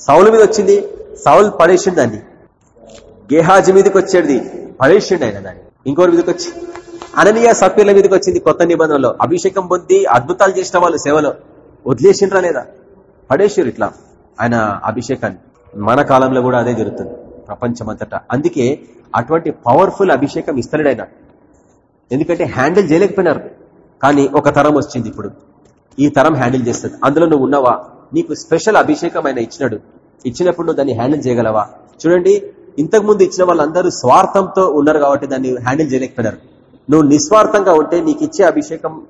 [SPEAKER 1] సౌలు మీద వచ్చింది. సౌల్ పడేసిండు దాన్ని. గేహాజీ మీదకి వచ్చేది. పడేసిండు ఆయన దాన్ని. ఇంకోరి మీదకి వచ్చి అననీయ సభ్యుల మీదకి వచ్చింది కొత్త నిబంధనలో. అభిషేకం పొంది అద్భుతాలు చేసిన వాళ్ళు సేవలో వదిలేసిండ్రా లేదా? పడేసారు ఇట్లా ఆయన అభిషేకాన్ని. మన కాలంలో కూడా అదే జరుగుతుంది ప్రపంచమంతటా. అందుకే అటువంటి పవర్ఫుల్ అభిషేకం ఇస్తలేడు ఆయన ఎందుకంటే హ్యాండిల్ చేయలేకపోయినారు. కానీ ఒక తరం వచ్చింది ఇప్పుడు. ఈ తరం హ్యాండిల్ చేస్తుంది. అందులో నువ్వు ఉన్నావా? నీకు స్పెషల్ అభిషేకం ఆయన ఇచ్చినాడు. ఇచ్చినప్పుడు నువ్వు దాన్ని హ్యాండిల్ చేయగలవా? చూడండి ఇంతకు ముందు ఇచ్చిన వాళ్ళందరూ స్వార్థంతో ఉన్నారు కాబట్టి దాన్ని హ్యాండిల్ చేయలేకపోయినారు. నువ్వు నిస్వార్థంగా ఉంటే నీకు ఇచ్చే అభిషేకం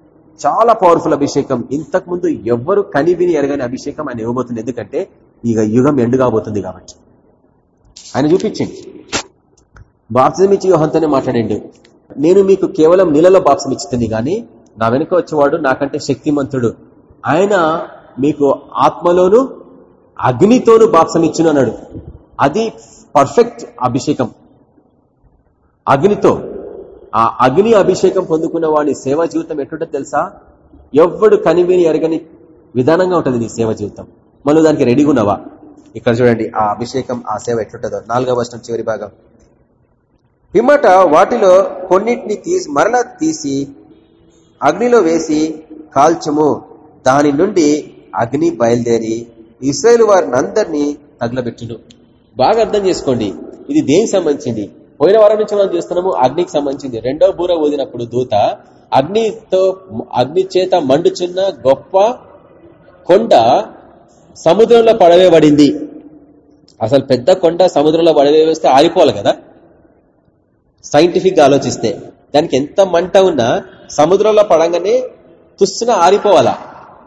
[SPEAKER 1] చాలా పవర్ఫుల్ అభిషేకం. ఇంతకు ముందు ఎవ్వరు కనివిని ఎరగని అభిషేకం ఆయన ఇవ్వబోతుంది. ఎందుకంటే ఇక యుగం ఎండు కాబోతుంది కాబట్టి. ఆయన చూపించింది బాప్తిజం ఇచ్చి యోహంతోనే నేను మీకు కేవలం నీళ్ళలో బాప్సం ఇచ్చింది కానీ నా వెనుక వచ్చేవాడు నాకంటే శక్తిమంతుడు. ఆయన మీకు ఆత్మలోను అగ్నితోను బాప్సం ఇచ్చును అన్నాడు. అది పర్ఫెక్ట్ అభిషేకం. అగ్నితో. ఆ అగ్ని అభిషేకం పొందుకున్న వాడి సేవా జీవితం ఎట్లుంటుంది తెలుసా? ఎవ్వడు కనివిని ఎరగని విధానంగా ఉంటుంది నీ సేవ జీవితం. మళ్ళీ దానికి రెడీగా ఉన్నావా? ఇక్కడ చూడండి ఆ అభిషేకం ఆ సేవ ఎట్లుంటుందో. నాలుగవ వర్షం చివరి భాగం. పిమ్మట వాటిలో కొన్నిటిని తీసి మరలా తీసి అగ్నిలో వేసి కాల్చము. దాని నుండి అగ్ని బయలుదేరి ఇస్రాయేల్ వారిని అందరినీ తగలబెట్టును. బాగా అర్థం చేసుకోండి. ఇది దేనికి సంబంధించింది? పోయిన వారం నుంచి మనం చూస్తున్నాము అగ్నికి సంబంధించింది. రెండో బూర ఊదినప్పుడు దూత అగ్నితో అగ్ని చేత మండుచున్న గొప్ప కొండ సముద్రంలో పడవేయబడింది. అసలు పెద్ద కొండ సముద్రంలో పడవేస్తే ఆరిపోవాలి కదా? సైంటిఫిక్గా ఆలోచిస్తే. దానికి ఎంత మంట ఉన్నా సముద్రంలో పడంగానే తుస్సున ఆరిపోవాలా?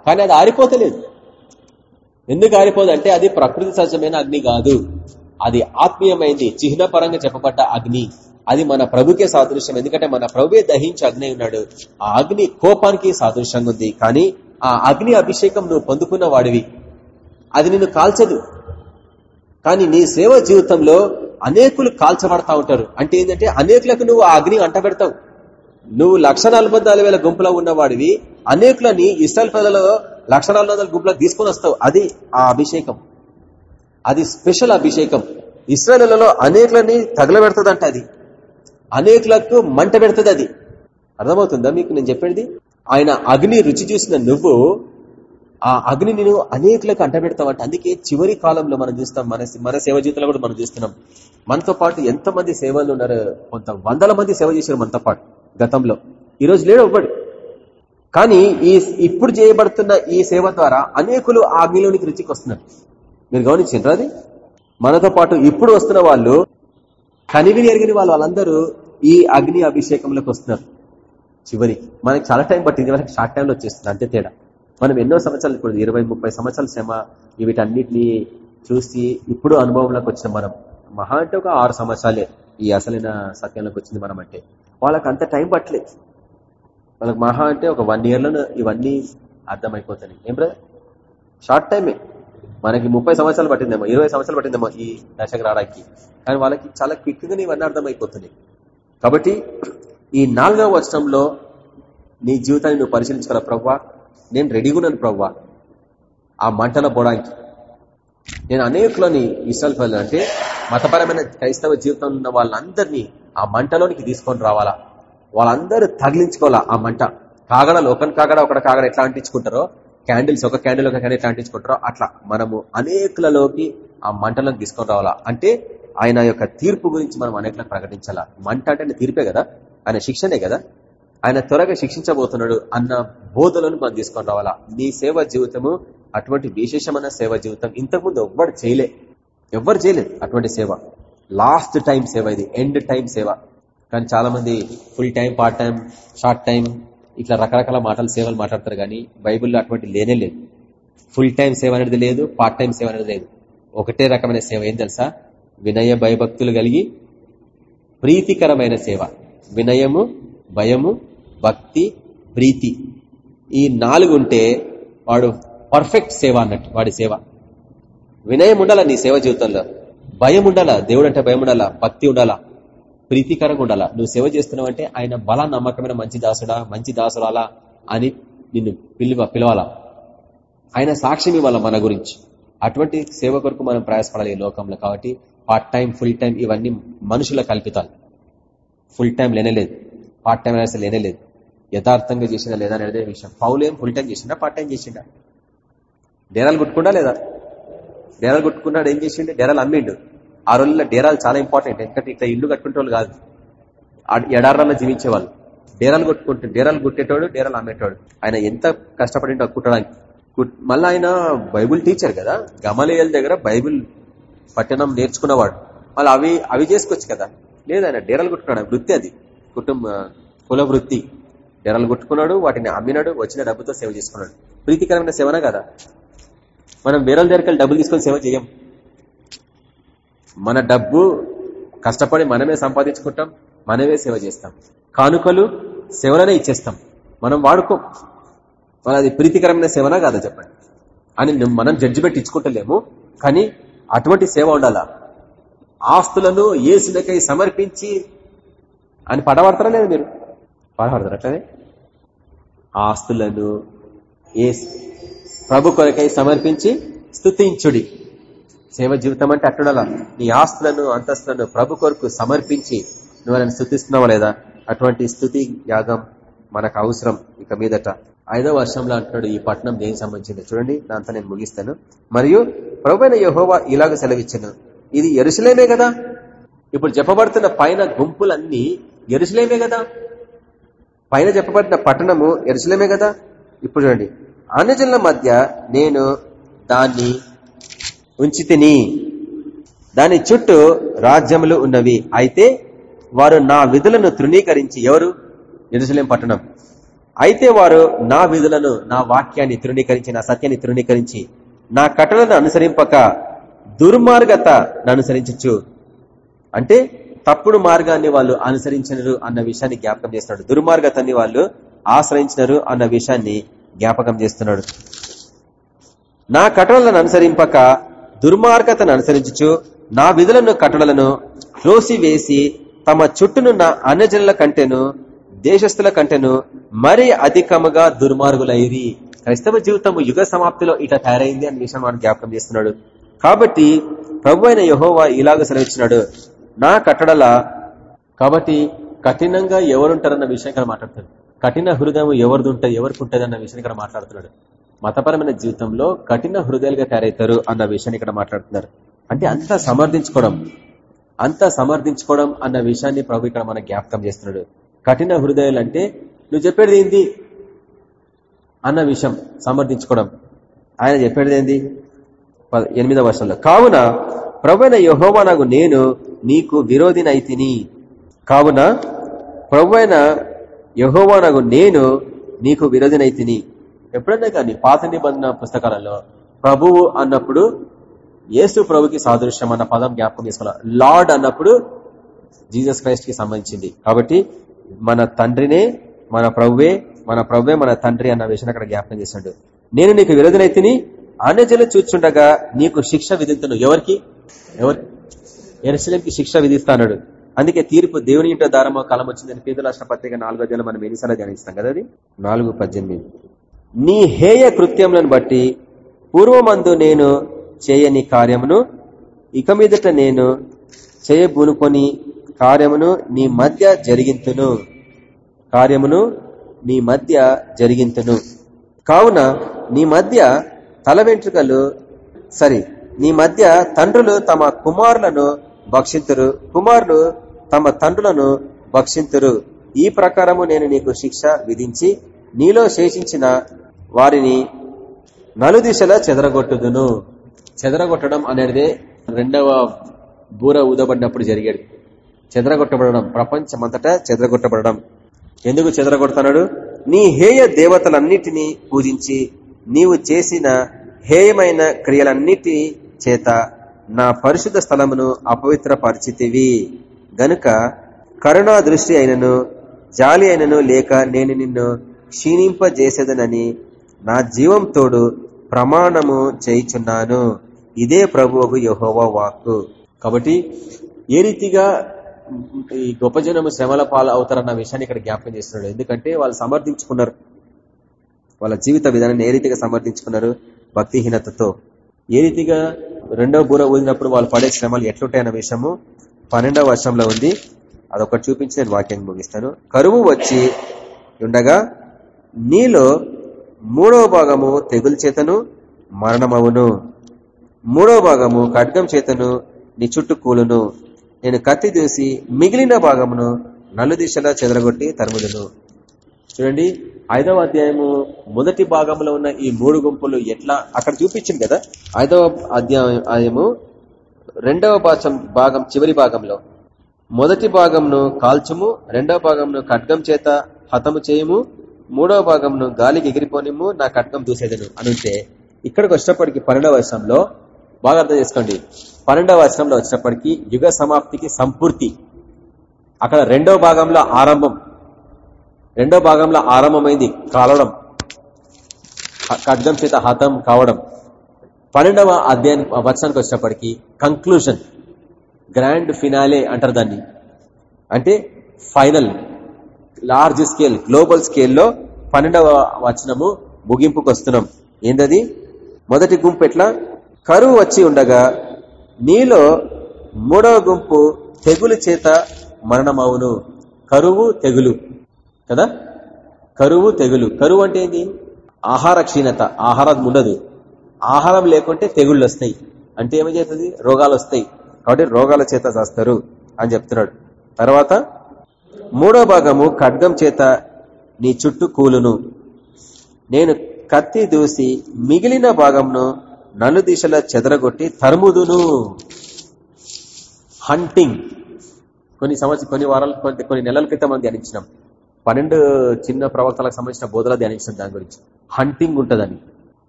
[SPEAKER 1] కానీ అది ఆరిపోతలేదు. ఎందుకు ఆరిపోదంటే అది ప్రకృతి సహజమైన అగ్ని కాదు. అది ఆత్మీయమైంది. చిహ్నపరంగా చెప్పబడ్డ అగ్ని. అది మన ప్రభుకే సాదృశ్యం. ఎందుకంటే మన ప్రభువే దహించి అగ్ని ఉన్నాడు. ఆ అగ్ని కోపానికి సాదృశ్యంగా ఉంది. కానీ ఆ అగ్ని అభిషేకం నువ్వు పొందుకున్న వాడివి. అది నిన్ను కాల్చదు. కానీ నీ సేవ జీవితంలో అనేకులు కాల్చబడతా ఉంటారు. అంటే ఏంటంటే అనేకులకు నువ్వు ఆ అగ్ని అంటబెడతావు నువ్వు లక్ష గుంపులో ఉన్నవాడివి. అనేకులని ఇస్రాయల్ ప్రజలలో లక్ష గుంపులో తీసుకొని వస్తావు. అది ఆ అభిషేకం. అది స్పెషల్ అభిషేకం. ఇస్రాయలలో అనేకులని తగలబెడుతుందంట అది. అనేకులకు మంట పెడుతుంది అది. అర్థమవుతుందా మీకు నేను చెప్పేది? ఆయన అగ్ని రుచి చూసిన నువ్వు ఆ అగ్ని నేను అనేకులకు అంటబెడతావంట అందుకే చివరి కాలంలో మనం చూస్తాం మన మన సేవ జీవితంలో కూడా మనం చూస్తున్నాం. మనతో పాటు ఎంత మంది సేవలు ఉన్నారు? కొంత వందల మంది సేవ చేశారు మనతో పాటు గతంలో. ఈ రోజు లేడు ఒకడు కానీ ఈ ఇప్పుడు చేయబడుతున్న ఈ సేవ ద్వారా అనేకులు ఆ అగ్నిలోనికి రుచికి వస్తున్నారు మీరు గమనించారు అది? మనతో పాటు ఇప్పుడు వస్తున్న వాళ్ళు కనివిని ఎరిగిన వాళ్ళు వాళ్ళందరూ ఈ అగ్ని అభిషేకంలోకి వస్తున్నారు. చివరికి మనకి చాలా టైం పట్టింది మనకి షార్ట్ టైంలో వచ్చేస్తుంది అంతే తేడా. మనం ఎన్నో సంవత్సరాలు ఇప్పుడు ఇరవై ముప్పై సంవత్సరాల శ్రమ వీటన్నిటిని చూసి ఇప్పుడు అనుభవంలోకి వచ్చిన మనం. మహా అంటే ఒక ఆరు సంవత్సరాలే ఈ అసలైన సత్యంలోకి వచ్చింది మనం అంటే. వాళ్ళకి అంత టైం పట్టలేదు వాళ్ళకి మహా అంటే ఒక వన్ ఇయర్లో ఇవన్నీ అర్థమైపోతాయి. ఏం బ్రదర్ షార్ట్ టైమే. మనకి ముప్పై సంవత్సరాలు పట్టిందేమో ఇరవై సంవత్సరాలు పట్టిందేమో ఈ దశకు రావడానికి. కానీ వాళ్ళకి చాలా క్విక్గా ఇవన్నీ అర్థమైపోతున్నాయి. కాబట్టి ఈ నాలుగవ వచనంలో నీ జీవితాన్ని నువ్వు పరిశీలించుకోవాలి ప్రవ్వా. నేను రెడీగా ఉన్నాను ప్రవ్వా. ఆ మంటలో పోవడానికి. నేను అనేకులని ఇష్టాలు అంటే మతపరమైన క్రైస్తవ జీవితం ఉన్న వాళ్ళందరినీ ఆ మంటలోనికి తీసుకొని రావాలా? వాళ్ళందరూ తగిలించుకోవాలా ఆ మంట? కాగడలు ఒకరి కాగడ ఒకటి కాగడ ఎట్లా అంటించుకుంటారో క్యాండిల్స్ ఒక క్యాండిల్ ఒక క్యాండిల్ అంటించుకుంటారో అట్లా మనము అనేకులలోకి ఆ మంటలను తీసుకొని రావాలా? అంటే ఆయన యొక్క తీర్పు గురించి మనం అనేకలకు ప్రకటించాలా? మంట అంటే తీర్పే కదా? ఆయన శిక్షనే కదా? ఆయన త్వరగా శిక్షించబోతున్నాడు అన్న బోధలను మనం తీసుకొని రావాలా? నీ సేవ జీవితము అటువంటి విశేషమైన సేవ జీవితం ఇంతకుముందు ఎవ్వరు చేయలే. ఎవ్వరు చేయలేదు అటువంటి సేవ. లాస్ట్ టైం సేవ ఇది ఎండ్ టైం సేవ. కానీ చాలా మంది full time part time short time ఇట్లా రకరకాల మాటలు సేవలు మాట్లాడతారు కానీ బైబిల్లో అటువంటి లేనే లేదు. ఫుల్ టైం సేవ అనేది లేదు పార్ట్ టైం సేవ అనేది లేదు. ఒకటే రకమైన సేవ. ఏం తెలుసా? వినయ భయభక్తులు కలిగి ప్రీతికరమైన సేవ. వినయము భయము భక్తి ప్రీతి. ఈ నాలుగు ఉంటే వాడు పర్ఫెక్ట్ సేవ అన్నట్టు వాడి సేవ. వినయం ఉండాల నీ సేవ జీవితంలో? భయం ఉండాలా? దేవుడు అంటే భయం ఉండాలా? భక్తి ఉండాలా? ప్రీతికరంగా ఉండాలా నువ్వు సేవ చేస్తున్నావు అంటే ఆయన బల నమ్మకమైన మంచి దాసుడా మంచి దాసురాలా అని నిన్ను పిలువ పిలవాలా. ఆయన సాక్ష్యం ఇవ్వాలా మన గురించి. అటువంటి సేవ కొరకు మనం ప్రయాసపడాలి ఈ లోకంలో కాబట్టి పార్ట్ టైం ఫుల్ టైం ఇవన్నీ మనుషుల కల్పితాలు. ఫుల్ టైం లేనేలేదు పార్ట్ టైం అనేది లేనేలేదు యథార్థంగా చేసిందా లేదా అనేది విషయం. పౌలేం ఫుల్ టైం చేసిండా పార్ట్ టైం చేసిండా? డేరాలు కుట్టుకుండా లేదా? డేరాలు కుట్టుకున్నాడు ఏం చేసిండు? డేరాలు అమ్మిండు. ఆ రోజుల్లో డేరాలు చాలా ఇంపార్టెంట్. ఎందుకంటే ఇట్లా ఇల్లు కట్టుకుంటే కాదు. ఎడారాల్లో జీవించేవాళ్ళు. డేరాలు కొట్టుకుంటే డేరాలు కొట్టేటోడు డేరాలు అమ్మేటోడు. ఆయన ఎంత కష్టపడి కుట్టడానికి. మళ్ళీ ఆయన బైబుల్ టీచర్ కదా. గమలేయల దగ్గర బైబుల్ పట్టణం నేర్చుకున్నవాడు. మళ్ళీ అవి అవి చేసుకోవచ్చు కదా. లేదు ఆయన డేరాలు కొట్టుకున్నాడు. వృత్తి అది. కుటుంబ కుల వృత్తి. డేరాలు కొట్టుకున్నాడు వాటిని అమ్మినాడు వచ్చిన డబ్బుతో సేవ చేసుకున్నాడు. ప్రీతికరమైన సేవనా కదా. మనం వేరే దగ్గరికి డబ్బులు తీసుకొని సేవ చేయం. మన డబ్బు కష్టపడి మనమే సంపాదించుకుంటాం మనమే సేవ చేస్తాం. కానుకలు సేవలనే ఇచ్చేస్తాం. మనం వాడుకో మన అది ప్రీతికరమైన సేవనా కాదా చెప్పండి? అని మనం జడ్జిమెంట్ ఇచ్చుకుంటలేము కానీ అటువంటి సేవ ఉండాలా? ఆస్తులను ఏసులకై సమర్పించి అని పడబడతారా లేదు మీరు? పడబడతారు అట్లనే? ఆస్తులను ఏ ప్రభు కొరకై సమర్పించి స్థుతించుడి సేవ జీవితం అంటే అట్టుండాలా నీ ఆస్తులను అంతస్తులను ప్రభు కొరకు సమర్పించి నువ్వు ఆయన స్థుతిస్తున్నావా లేదా? అటువంటి స్థుతి యాగం మనకు అవసరం ఇక మీదట. ఐదో వర్షంలో అంటున్నాడు ఈ పట్టణం దేనికి సంబంధించింది చూడండి దాంతో నేను ముగిస్తాను. మరియు ప్రభుత్వ యహోవా ఇలాగ సెలవిచ్చాను ఇది ఎరుసలేమే కదా? ఇప్పుడు చెప్పబడుతున్న పైన గుంపులన్నీ ఎరుసలేమే కదా? పైన చెప్పబడిన పట్టణము ఎరుసలేమే కదా? ఇప్పుడు చూడండి అన్నజనుల మధ్య నేను దాన్ని ఉంచి తిని దాని చుట్టూ రాజ్యములు ఉన్నవి. అయితే వారు నా విధులను తృణీకరించి ఎవరు? ఎరుసలేం పట్టణం. అయితే వారు నా విధులను నా వాక్యాన్ని తృణీకరించి నా సత్యాన్ని తృణీకరించి నా కట్టలను అనుసరింపక దుర్మార్గత అనుసరించచ్చు అంటే తప్పుడు మార్గాన్ని వాళ్ళు అనుసరించినరు అన్న విషయాన్ని జ్ఞాపకం చేస్తున్నాడు. దుర్మార్గతని వాళ్ళు ఆశ్రయించినారు అన్న విషయాన్ని జ్ఞాపకం చేస్తున్నాడు. నా కటలను అనుసరింపక దుర్మార్గతను అనుసరించు నా విధులను కట్టడలను వేసి తమ చుట్టూనున్న అన్నజనుల కంటేను దేశస్థుల కంటేను మరీ అధికముగా దుర్మార్గులైరి. క్రైస్తవ జీవితం యుగ సమాప్తిలో ఇట తయారైంది అనే విషయం మనం జ్ఞాపకం చేస్తున్నాడు. కాబట్టి ప్రభు అయిన యహోవా ఇలాగ సెలవిచ్చినాడు. నా కట్టడల కాబట్టి కఠినంగా ఎవరుంటారన్న విషయం ఇక్కడ మాట్లాడుతున్నాడు. కఠిన హృదయం ఎవరిది ఉంటుంది ఎవరికి ఉంటుంది అన్న విషయం ఇక్కడ మాట్లాడుతున్నాడు. మతపరమైన జీవితంలో కఠిన హృదయాలుగా తయారవుతారు అన్న విషయాన్ని ఇక్కడ మాట్లాడుతున్నారు. అంటే అంతా సమర్థించుకోవడం అంతా సమర్థించుకోవడం అన్న విషయాన్ని ప్రభు ఇక్కడ మన జ్ఞాపకం చేస్తున్నాడు. కఠిన హృదయాలు అంటే నువ్వు చెప్పేది ఏంది? అన్న విషయం సమర్థించుకోవడం. ఆయన చెప్పేది ఏంది? ఎనిమిదవ వర్షంలో కావున ప్రవణ నాకు నేను నీకు విరోధినైతిని కావున ప్రవణ నాకు నేను నీకు విరోధినైతిని ఎప్పుడన్నా కానీ పాత నిబంధన పుస్తకాలలో ప్రభువు అన్నప్పుడు యేసు ప్రభుకి సాదృశ్యం అన్న పదం జ్ఞాపకం చేసుకోవాలి. లార్డ్ అన్నప్పుడు జీసస్ క్రైస్ట్కి సంబంధించింది. కాబట్టి మన తండ్రినే మన ప్రభువే మన ప్రభువే మన తండ్రి అన్న విషయం అక్కడ జ్ఞాపకం చేశాడు. నేను నీకు విరోధులైతిని అన్యజలు చూచుండగా నీకు శిక్ష విధించను ఎవరికి? ఎవరు? ఎరుసలేంకి శిక్ష విధిస్తాడు అందుకే తీర్పు దేవుని ఇంట దారమో కాలం వచ్చిందని పేదల రాష్ట్ర పత్రిక నాలుగో జనం మనం ఎన్నిసార్లు ధ్యానిస్తాం కదా అది? నాలుగు పద్దెనిమిది. నీ హేయ కృత్యములను బట్టి పూర్వమందు నేను చేయని కార్యమును ఇక మీదట నేను చేయబూనుకొని కార్యమును నీ మధ్య జరిగింతును. కార్యమును నీ మధ్య జరిగింతును. కావున నీ మధ్య తల వెంట్రుకలు సరి నీ మధ్య తండ్రులు తమ కుమారులను భక్షింతురు. కుమారులు తమ తండ్రులను భక్షింతురు. ఈ ప్రకారము నేను నీకు శిక్ష విధించి నీలో శేషించిన వారిని నలుదిశలా చెదరగొట్టుదును. చెదరగొట్టడం అనేది రెండవ బూర ఊదబడినప్పుడు జరిగాడు చెదరగొట్టబడడం ప్రపంచమంతటా చెదరగొట్టబడడం. ఎందుకు చెదరగొడుతున్నాడు నీ హేయ దేవతలన్నిటినీ పూజించి నీవు చేసిన హేయమైన క్రియలన్నిటి చేత నా పరిశుద్ధ స్థలమును అపవిత్ర పరిచితివి గనుక కరుణా దృష్టి అయినను జాలి అయినను లేక నేను నిన్ను క్షీణింపజేసేదనని నా జీవం తోడు ప్రమాణము చేయుచున్నాను. ఇదే ప్రభువు యహోవా వాక్కు. కాబట్టి ఏ రీతిగా ఈ గొప్ప జనము శ్రమల పాలు అవుతారన్న విషయాన్ని ఇక్కడ జ్ఞాపకం చేస్తున్నాడు. ఎందుకంటే వాళ్ళు సమర్థించుకున్నారు. వాళ్ళ జీవిత విధానాన్ని ఏ రీతిగా సమర్థించుకున్నారు? భక్తిహీనతతో. ఏ రీతిగా రెండవ బూర ఊదినప్పుడు వాళ్ళు పడే శ్రమలు ఎట్లుంటాయన్న విషయము పన్నెండవ వర్షంలో ఉంది. అదొకటి చూపించి నేను వాక్యాన్ని ముగిస్తాను. కరువు వచ్చి ఉండగా నీలో మూడవ భాగము తెగులు చేతను మరణమవును. మూడవ భాగము ఖడ్గం చేతను నీ చుట్టూ కూలును. నేను కత్తి దూసి మిగిలిన భాగమును నలు దిశలా చెదరగొట్టి తరుముదును. చూడండి ఐదవ అధ్యాయము మొదటి భాగంలో ఉన్న ఈ మూడు గుంపులు ఎట్లా అక్కడ చూపించింది కదా? ఐదవ అధ్యాయము రెండవ భాగం చివరి భాగంలో. మొదటి భాగంను కాల్చుము రెండవ భాగంను ఖడ్గం చేత హతము చేయము మూడవ భాగంను గాలికి ఎగిరిపోనిము నా కట్నం దూసేదను. అనుంటే ఇక్కడికి వచ్చినప్పటికీ పన్నెండవ వర్షంలో బాగా అర్థం చేసుకోండి. పన్నెండవ వర్షంలో వచ్చినప్పటికీ యుగ సమాప్తికి సంపూర్తి. అక్కడ రెండవ భాగంలో ఆరంభం. రెండో భాగంలో ఆరంభమైంది కాలవడం ఖడ్గం చేత హతం కావడం. పన్నెండవ అధ్యాయం వర్షానికి వచ్చినప్పటికీ కంక్లూజన్ గ్రాండ్ ఫినాలే అంటారు దాన్ని. అంటే ఫైనల్ లార్జ్ స్కేల్ గ్లోబల్ స్కేల్లో పన్నెండవ వచనము ముగింపుకు వస్తున్నాం. ఏందది? మొదటి గుంపు ఎట్లా? కరువు వచ్చి ఉండగా నీలో మూడవ గుంపు తెగులు చేత మరణమవును. కరువు తెగులు. కదా? కరువు తెగులు. కరువు అంటే ఏంది? ఆహార క్షీణత. ఆహారం ఉండదు. ఆహారం లేకుంటే తెగుళ్ళు వస్తాయి. అంటే ఏమి చేస్తుంది? రోగాలు వస్తాయి. కాబట్టి రోగాల చేత చేస్తారు అని చెప్తున్నాడు. తర్వాత మూడో భాగము ఖడ్గం చేత నీ చుట్టూ కూలును. నేను కత్తి దూసి మిగిలిన భాగంను నలు దిశల చెదరగొట్టి తరుముదును. హంటింగ్ కొన్ని సంవత్సరం కొన్ని వారాల కొన్ని నెలల క్రితం మనం ధ్యానించినాం. పన్నెండు చిన్న ప్రవక్తలకు సంబంధించిన బోధలు ధ్యానించిన దాని గురించి. హంటింగ్ ఉంటుందని.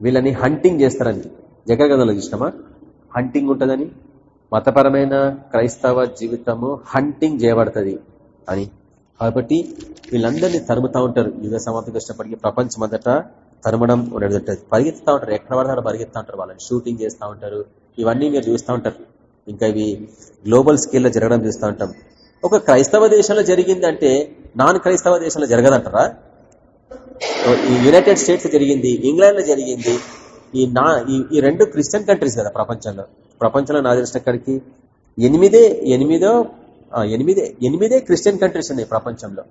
[SPEAKER 1] వీళ్ళని హంటింగ్ చేస్తారని. జగగదలో చూసినామా? హంటింగ్ ఉంటుందని. మతపరమైన క్రైస్తవ జీవితము హంటింగ్ చేయబడుతుంది అని. కాబట్టి వీళ్ళందరినీ తరుముతా ఉంటారు. యుగ సమాప్తికి వచ్చినప్పటికీ ప్రపంచం అంతటా తరమడం ఉంటుంది. పరిగెత్తుతా ఉంటారు. ఎక్కడ పడతారో పరిగెత్తా ఉంటారు. వాళ్ళని షూటింగ్ చేస్తూ ఉంటారు. ఇవన్నీ మీరు చూస్తూ ఉంటారు. ఇంకా ఇవి గ్లోబల్ స్కేల్లో జరగడం చూస్తూ ఉంటాం. ఒక క్రైస్తవ దేశంలో జరిగిందంటే నాన్ క్రైస్తవ దేశంలో జరగదంటారా? ఈ యునైటెడ్ స్టేట్స్ జరిగింది ఇంగ్లాండ్లో జరిగింది. ఈ నా ఈ రెండు క్రిస్టియన్ కంట్రీస్ కదా ప్రపంచంలో. ప్రపంచంలో నా తెలిసిన ఎనిమిదే ఎనిమిదో ఎనిమిదే ఎనిమిదే క్రిస్టియన్ కంట్రీస్ ఉన్నాయి ప్రపంచంలో.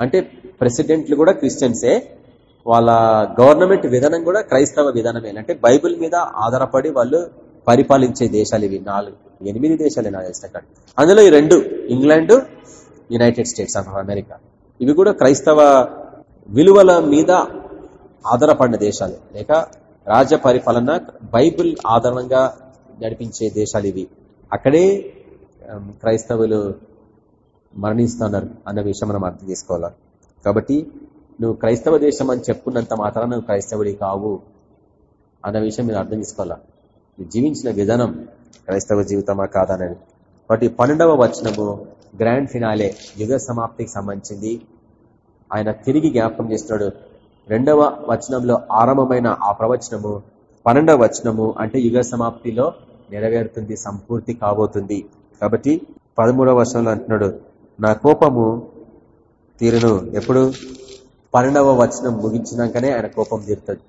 [SPEAKER 1] అంటే ప్రెసిడెంట్లు కూడా క్రిస్టియన్సే వాళ్ళ గవర్నమెంట్ విధానం కూడా క్రైస్తవ విధానమే. అంటే బైబిల్ మీద ఆధారపడి వాళ్ళు పరిపాలించే దేశాలు ఇవి. నాలుగు ఎనిమిది దేశాలే నా తెలిసిన అందులో ఈ రెండు England United States of America. ఇవి కూడా క్రైస్తవ విలువల మీద ఆధారపడిన దేశాలు. లేక రాజ్య పరిపాలన బైబిల్ ఆధారంగా నడిపించే దేశాలు ఇవి. అక్కడే క్రైస్తవులు మరణిస్తున్నారు అన్న విషయం మనం అర్థం చేసుకోవాలి? కాబట్టి నువ్వు క్రైస్తవ దేశం అని చెప్పుకున్నంత మాత్రాన నువ్వు క్రైస్తవుడి కావు అన్న విషయం మీరు అర్థం చేసుకోవాలా? నువ్వు జీవించిన విధానం క్రైస్తవ జీవితమా కాదనేది కాబట్టి పన్నెండవ వచనము గ్రాండ్ ఫినాలే యుగ సమాప్తికి సంబంధించింది. ఆయన తిరిగి జ్ఞాపకం చేస్తున్నాడు. రెండవ వచనంలో ఆరంభమైన ఆ ప్రవచనము పన్నెండవ వచనము అంటే యుగ సమాప్తిలో నెరవేరుతుంది సంపూర్తి కాబోతుంది. కాబట్టి పదమూడవ వర్షంలో అంటున్నాడు నా కోపము తీరును ఎప్పుడు? పన్నెండవ వచనం ముగించినాకనే ఆయన కోపం తీరుతుంది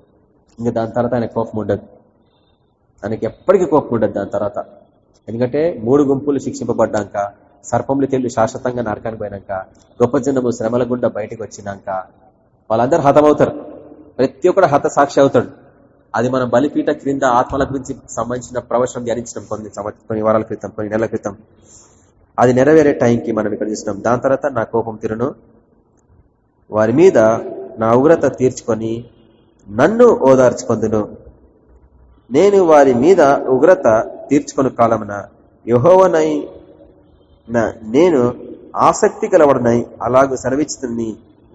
[SPEAKER 1] ఇంకా దాని తర్వాత ఆయన కోపం ఉండదు. ఆయనకి ఎప్పటికీ కోపం ఉండదు దాని తర్వాత. ఎందుకంటే మూడు గుంపులు శిక్షింపబడ్డాక సర్పములు తెల్లు శాశ్వతంగా నరకానికి పోయినాక గొప్ప జనము శ్రమల గుండా బయటకు వచ్చినాక వాళ్ళందరూ హతమవుతారు. ప్రతి ఒక్కరు హత సాక్షి అవుతాడు. అది మనం బలిపీఠ క్రింద ఆత్మల గురించి సంబంధించిన ప్రవచనం ధ్యానించడం కొన్ని కొన్ని వారాల క్రితం కొన్ని నెలల క్రితం. అది నెరవేరే టైంకి మనం ఇక్కడ చూసినాం దాని తర్వాత నా కోపం తిరును. వారి మీద నా ఉగ్రత తీర్చుకొని నన్ను ఓదార్చుకొందును. నేను వారి మీద ఉగ్రత తీర్చుకొని కాలమున యహోవనై నేను ఆసక్తి కలవడనై అలాగూ సెలవిస్తుంది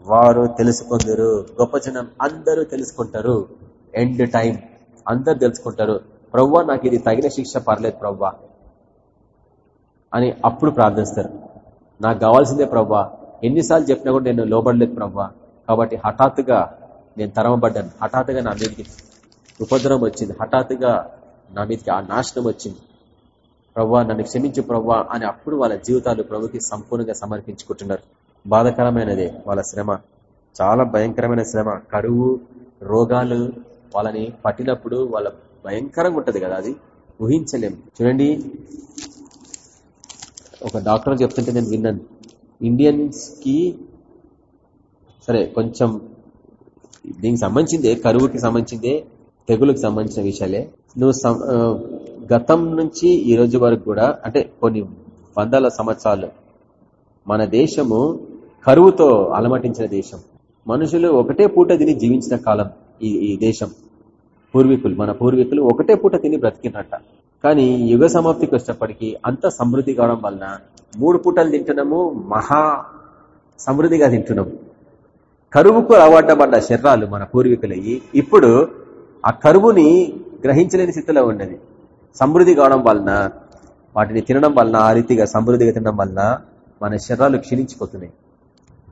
[SPEAKER 1] వారు తెలుసుకుందరు. గొప్ప జనం అందరూ తెలుసుకుంటారు. ఎండ్ టైం అందరు తెలుసుకుంటారు ప్రవ్వా నాకు ఇది తగిన శిక్ష పర్లేదు ప్రవ్వా అని అప్పుడు ప్రార్థిస్తారు. నాకు కావాల్సిందే ప్రవ్వా ఎన్నిసార్లు చెప్పినా కూడా నేను లోబడలేదు ప్రవ్వా కాబట్టి హఠాత్తుగా నేను తరమబడ్డాను. హఠాత్తుగా నా మీదకి ఉపద్రవం వచ్చింది. హఠాత్తుగా నా మీదకి ఆ నాశనం వచ్చింది. ప్రవ్వా నన్ను క్షమించు ప్రవ్వా అని అప్పుడు వాళ్ళ జీవితాలు ప్రభుకి సంపూర్ణంగా సమర్పించుకుంటున్నారు. బాధకరమైనదే వాళ్ళ శ్రమ. చాలా భయంకరమైన శ్రమ. కరువు రోగాలు వాళ్ళని పట్టినప్పుడు వాళ్ళ భయంకరంగా ఉంటది కదా అది. ఊహించలేం. చూడండి. ఒక డాక్టర్ చెప్తుంటే నేను విన్నాను. ఇండియన్స్కి సరే కొంచెం దీనికి సంబంధించిందే కరువుకి సంబంధించిందే తెగులకు సంబంధించిన విషయాలే. నువ్వు గతం నుంచి ఈ రోజు వరకు కూడా అంటే కొన్ని వందల సంవత్సరాలు మన దేశము కరువుతో అలమటించిన దేశం. మనుషులు ఒకటే పూట తిని జీవించిన కాలం. ఈ ఈ దేశం. పూర్వీకులు మన పూర్వీకులు ఒకటే పూట తిని బ్రతికినట్ట కానీ యుగ సమాప్తికి వచ్చేప్పటికీ అంత సమృద్ధి కావడం వలన మూడు పూటలు తింటున్నాము మహా సమృద్ధిగా తింటున్నాము. కరువుకు అలవాటబడ్డ శరీరాలు మన పూర్వీకులయ్యి ఇప్పుడు ఆ కరువుని గ్రహించలేని స్థితిలో ఉన్నది. సమృద్ధి కావడం వలన వాటిని తినడం వలన ఆ రీతిగా సమృద్ధిగా తినడం వలన మన శరీరాలు క్షీణించిపోతున్నాయి.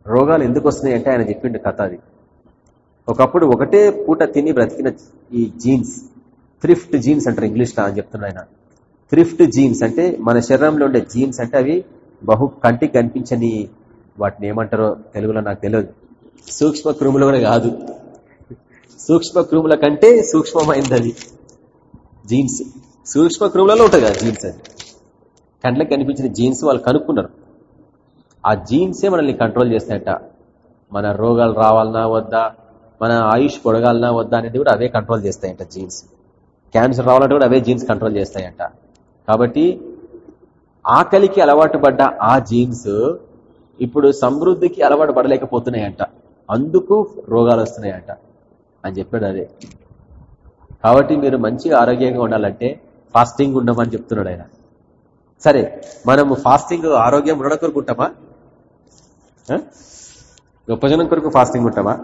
[SPEAKER 1] రోగాలు ఎందుకు వస్తున్నాయి అంటే ఆయన చెప్పిండు కథ అది. ఒకప్పుడు ఒకటే పూట తిని బ్రతికిన ఈ జీన్స్ థ్రిఫ్ట్ జీన్స్ అంటారు ఇంగ్లీష్లో అని చెప్తున్నా ఆయన. థ్రిఫ్ట్ జీన్స్ అంటే మన శరీరంలో ఉండే జీన్స్ అంటే అవి బహు కంటికి కనిపించని వాటిని ఏమంటారో తెలుగులో నాకు తెలియదు. సూక్ష్మ క్రూములు కూడా కాదు. సూక్ష్మ క్రూముల కంటే సూక్ష్మమైంది అది జీన్స్. సూక్ష్మ క్రూములలో ఉంటుంది కదా జీన్స్ అది. కండ్లకు కనిపించిన జీన్స్ వాళ్ళు కనుక్కున్నారు. ఆ జీన్సే మనల్ని కంట్రోల్ చేస్తాయట. మన రోగాలు రావాలన్నా వద్దా? మన ఆయుష్ పొడగాలనా వద్దా అనేది కూడా అవే కంట్రోల్ చేస్తాయంట జీన్స్ క్యాన్సర్ రావాలంటే కూడా అవే జీన్స్ కంట్రోల్ చేస్తాయంట. కాబట్టి ఆకలికి అలవాటు పడ్డ ఆ జీన్స్ ఇప్పుడు సమృద్ధికి అలవాటు పడలేకపోతున్నాయంట. అందుకు రోగాలు వస్తున్నాయంట. అని చెప్పాడు అదే. కాబట్టి మీరు మంచిగా ఆరోగ్యంగా ఉండాలంటే ఫాస్టింగ్ ఉండమని చెప్తున్నాడు ఆయన. సరే మనము ఫాస్టింగ్ ఆరోగ్యం ఉండడం కొరకు గొప్ప జనం కొరకు ఫాస్టింగ్ ఉంటామా?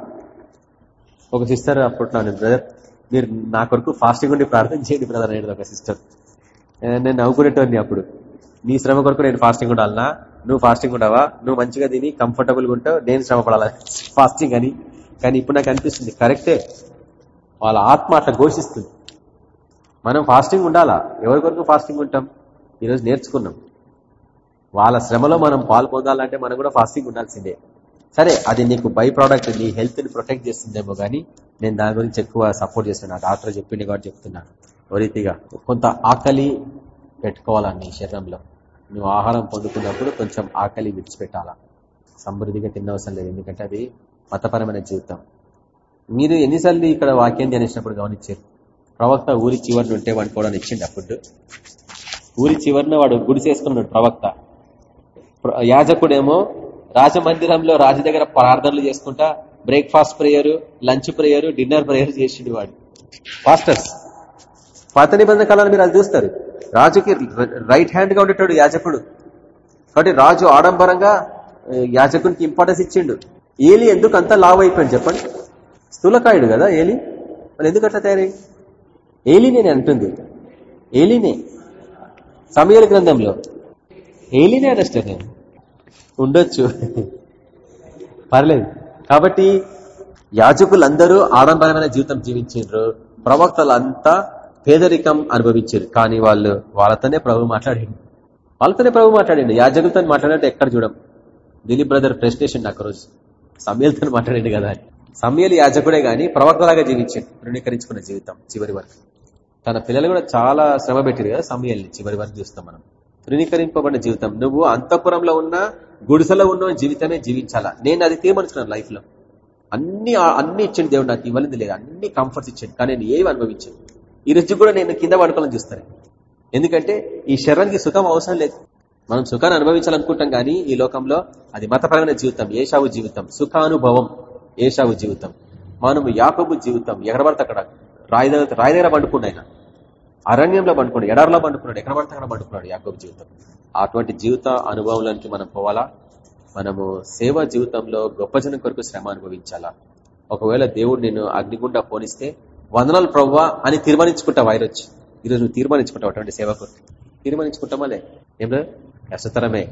[SPEAKER 1] ఒక సిస్టర్ అప్పట్లో బ్రదర్ మీరు నా కొరకు ఫాస్టింగ్ ఉండి ప్రార్థన చేయండి బ్రదర్ అనేది ఒక సిస్టర్ నేను నవ్వుకునేటోని అప్పుడు. నీ శ్రమ కొరకు నేను ఫాస్టింగ్ ఉండాలనా? నువ్వు ఫాస్టింగ్ ఉండవా? నువ్వు మంచిగా తిని కంఫర్టబుల్గా ఉంటావు నేను శ్రమ పడాలా? ఫాస్టింగ్ అని. కానీ ఇప్పుడు నాకు అనిపిస్తుంది కరెక్టే వాళ్ళ ఆత్మ అట్లా ఘోషిస్తుంది. మనం ఫాస్టింగ్ ఉండాలా? ఎవరి కొరకు ఫాస్టింగ్ ఉంటాం? ఈరోజు నేర్చుకున్నాం. వాళ్ళ శ్రమలో మనం పాలు పొందాలంటే మనం కూడా ఫాస్టింగ్ ఉండాల్సిందే. సరే అది నీకు బై ప్రోడక్ట్ నీ హెల్త్ని ప్రొటెక్ట్ చేస్తుందేమో కానీ నేను దాని గురించి ఎక్కువ సపోర్ట్ చేస్తున్నా. డాక్టర్ చెప్పింది కాబట్టి చెప్తున్నాను. ఓ రీతిగా కొంత ఆకలి పెట్టుకోవాలా నీ శరీరంలో? నువ్వు ఆహారం పొందుకున్నప్పుడు కొంచెం ఆకలి విడిచిపెట్టాలా? సమృద్ధిగా తిన్నవసరం లేదు. ఎందుకంటే అది మతపరమైన జీవితం. మీరు ఎన్నిసార్లు ఇక్కడ వాక్యం ధ్యానించినప్పుడు గమనించారు? ప్రవక్త ఊరి చివరిని ఉంటే వండుకోవడానికి ఇచ్చిండు అప్పుడు ఊరి చివరిన వాడు గుడి చేసుకున్నాడు ప్రవక్త యాజకుడేమో రాజమందిరంలో రాజు దగ్గర ప్రార్థనలు చేసుకుంటా breakfast prayer lunch prayer dinner prayer చేసిండు వాడు పాస్టర్స్ పాత నిబంధన కాలాన్ని మీరు అది చూస్తారు. రాజుకి రైట్ హ్యాండ్గా ఉండేటాడు యాజకుడు. కాబట్టి రాజు ఆడంబరంగా యాజకునికి ఇంపార్టెన్స్ ఇచ్చిండు. ఏలి ఎందుకు అంత లావ్ అయిపోయింది చెప్పండి. స్థూలకాయుడు కదా ఏలి. మరి ఎందుకు అట్లా తయారై? ఏలినే అంటుంది. ఏలినే సమయాల గ్రంథంలో. ఏలినే అనస్టర్ నేను. ఉండొచ్చు. పర్లేదు. కాబట్టి యాజకులందరూ ఆడంబరమైన జీవితం జీవించారు ప్రవక్తలంతా పేదరికం అనుభవించారు కానీ వాళ్ళు వాళ్ళతోనే ప్రభు మాట్లాడిండు. వాళ్ళతోనే ప్రభు మాట్లాడిండు. యాజకులతో మాట్లాడినట్టు ఎక్కడ చూడం. దిలీప్ బ్రదర్ ప్రెస్టేషన్ నాకు రోజు. సమయలతో మాట్లాడిండు కదా సమయలు యాజకుడే గాని ప్రవక్తలాగా జీవించాడు. ధృవీకరించుకున్న జీవితం చివరి వరకు. తన పిల్లలు కూడా చాలా శ్రమ పెట్టారు కదా సమయాల్ని చివరి వరకు చూస్తాం మనం. ధృవీకరింపబడిన జీవితం. నువ్వు అంతపురంలో ఉన్న గుడిసెలో ఉన్న జీవితమే జీవించాలా? నేను అది తీర్మానించుకున్నాను లైఫ్లో. అన్ని అన్ని ఇచ్చింది దేవుడు నాకు ఇవ్వలేదు లేదు. అన్ని కంఫర్ట్స్ ఇచ్చాడు కానీ నేను ఏవి అనుభవించాను? ఈ రోజు కూడా నేను కింద పడుకోవాలని చూస్తాను. ఎందుకంటే ఈ శరీరానికి సుఖం అవసరం లేదు. మనం సుఖాన్ని అనుభవించాలనుకుంటాం కానీ ఈ లోకంలో అది మతపరమైన జీవితం ఏషావు జీవితం సుఖానుభవం ఏషావు జీవితం. మనము యాకబు జీవితం ఎగరబడత అక్కడ. రాయి దగ్గర రాయి పండుకుండా ఆయన అరణ్యంలో పండుకున్నాడు ఎడారిలో పండుకున్నాడు ఎక్కడ పడితే అక్కడ పండుకున్నాడు యాకోబు జీవితం. అటువంటి జీవిత అనుభవంలోనికి మనం పోవాలా? మనము సేవా జీవితంలో గొప్ప జనం కొరకు శ్రమ అనుభవించాలా? ఒకవేళ దేవుడు నేను అగ్నిగుండా పోనిస్తే వందనాలు ప్రవ్వా అని తీర్మానించుకుంటా వైరొచ్చి ఈరోజు నువ్వు తీర్మానించుకుంటావు అటువంటి సేవ కొరకు తీర్మానించుకుంటామా లే? కష్టతరమే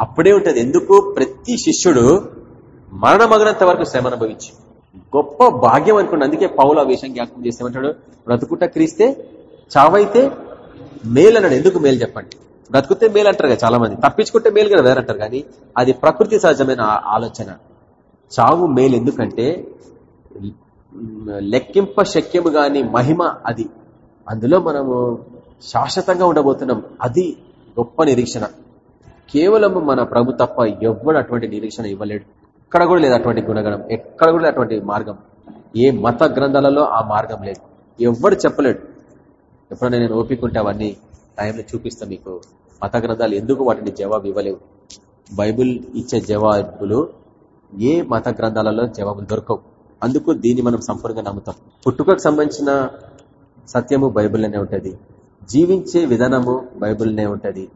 [SPEAKER 1] అప్పుడే ఉంటుంది. ఎందుకు? ప్రతి శిష్యుడు మరణమగినంత వరకు శ్రమ అనుభవించి. గొప్ప భాగ్యం అనుకున్నాడు అందుకే పౌల విషయం జ్ఞాపకం చేసేమంటాడు బ్రతుకుట క్రీస్తే చావైతే మేలు అన్నాడు ఎందుకు మేలు చెప్పండి? బ్రతుకుతే మేలు అంటారు కదా చాలా మంది తప్పించుకుంటే మేలు కదా వేరంటారు. కానీ అది ప్రకృతి సహజమైన ఆలోచన. చావు మేలు ఎందుకంటే లెక్కింప శక్యము గాని మహిమ అది. అందులో మనము శాశ్వతంగా ఉండబోతున్నాం. అది గొప్ప నిరీక్షణ. కేవలం మన ప్రభు తప్ప ఎవ్వడు అటువంటి నిరీక్షణ ఇవ్వలేడు. ఎక్కడ కూడా లేదు అటువంటి గుణగణం. ఎక్కడ కూడా అటువంటి మార్గం. ఏ మత గ్రంథాలలో ఆ మార్గం లేదు. ఎవ్వడు చెప్పలేడు. ఎప్పుడైనా నేను ఓపికంటే అవన్నీ టైంలో చూపిస్తాను మీకు. మత గ్రంథాలు ఎందుకు వాటిని జవాబు ఇవ్వలేవు? బైబుల్ ఇచ్చే జవాబులు ఏ మత గ్రంథాలలో జవాబులు దొరకవు. అందుకు దీన్ని మనం సంపూర్ణంగా నమ్ముతాం. పుట్టుకకు సంబంధించిన సత్యము బైబుల్లోనే ఉంటుంది. జీవించే విధానము బైబుల్నే ఉంటుంది.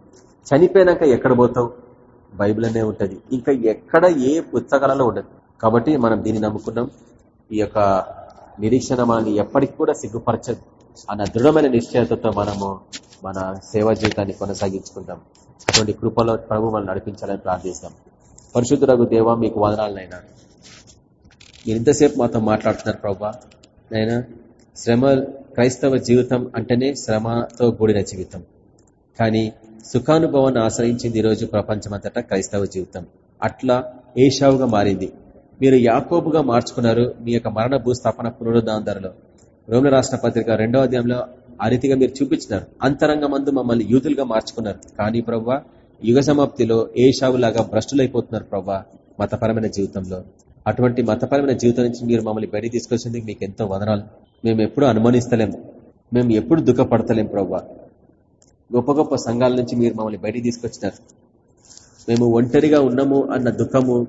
[SPEAKER 1] చనిపోయినాక ఎక్కడ పోతావు? బైబిల్నే ఉంటుంది. ఇంకా ఎక్కడ ఏ పుస్తకాలలో ఉండదు. కాబట్టి మనం దీన్ని నమ్ముకున్నాం. ఈ యొక్క నిరీక్షణ మనల్ని ఎప్పటికి కూడా సిగ్గుపరచదు. అన్న దృఢమైన నిశ్చయతతో మనము మన సేవా జీవితాన్ని కొనసాగించుకుంటాం. అటువంటి కృపలో ప్రభు మనం నడిపించాలని ప్రార్థిస్తాం. పరిశుద్ధులకు దేవ మీకు వదనాలనైనా మీరు ఇంతసేపు మాతో మాట్లాడుతున్నారు ప్రభా. నైనా శ్రమ క్రైస్తవ జీవితం అంటేనే శ్రమతో కూడిన జీవితం. కానీ సుఖానుభవాన్ని ఆశ్రయించింది ఈరోజు ప్రపంచమంతటా క్రైస్తవ జీవితం. అట్లా ఏషావుగా మారింది. మీరు యాకోబుగా మార్చుకున్నారు మీ యొక్క మరణ భూస్థాపన పునరుద్ధాంధరలో రోమిల రాష్ట్ర పత్రిక రెండవ అధ్యాయంలో ఆ రీతిగా మీరు చూపించినారు. అంతరంగ మందు మమ్మల్ని యూతులుగా మార్చుకున్నారు. కానీ ప్రవ్వా యుగ సమాప్తిలో ఏ షావులాగా భ్రష్టులైపోతున్నారు ప్రవ్వా మతపరమైన జీవితంలో. అటువంటి మతపరమైన జీవితం నుంచి మీరు మమ్మల్ని బయట తీసుకొచ్చింది మీకు ఎంతో వదనాలు. మేము ఎప్పుడు అనుమానిస్తలేము మేము ఎప్పుడు దుఃఖపడతలేం ప్రవ్వా. గొప్ప గొప్ప సంఘాల నుంచి మీరు మమ్మల్ని బయటికి తీసుకొచ్చినారు. మేము ఒంటరిగా ఉన్నాము అన్న దుఃఖము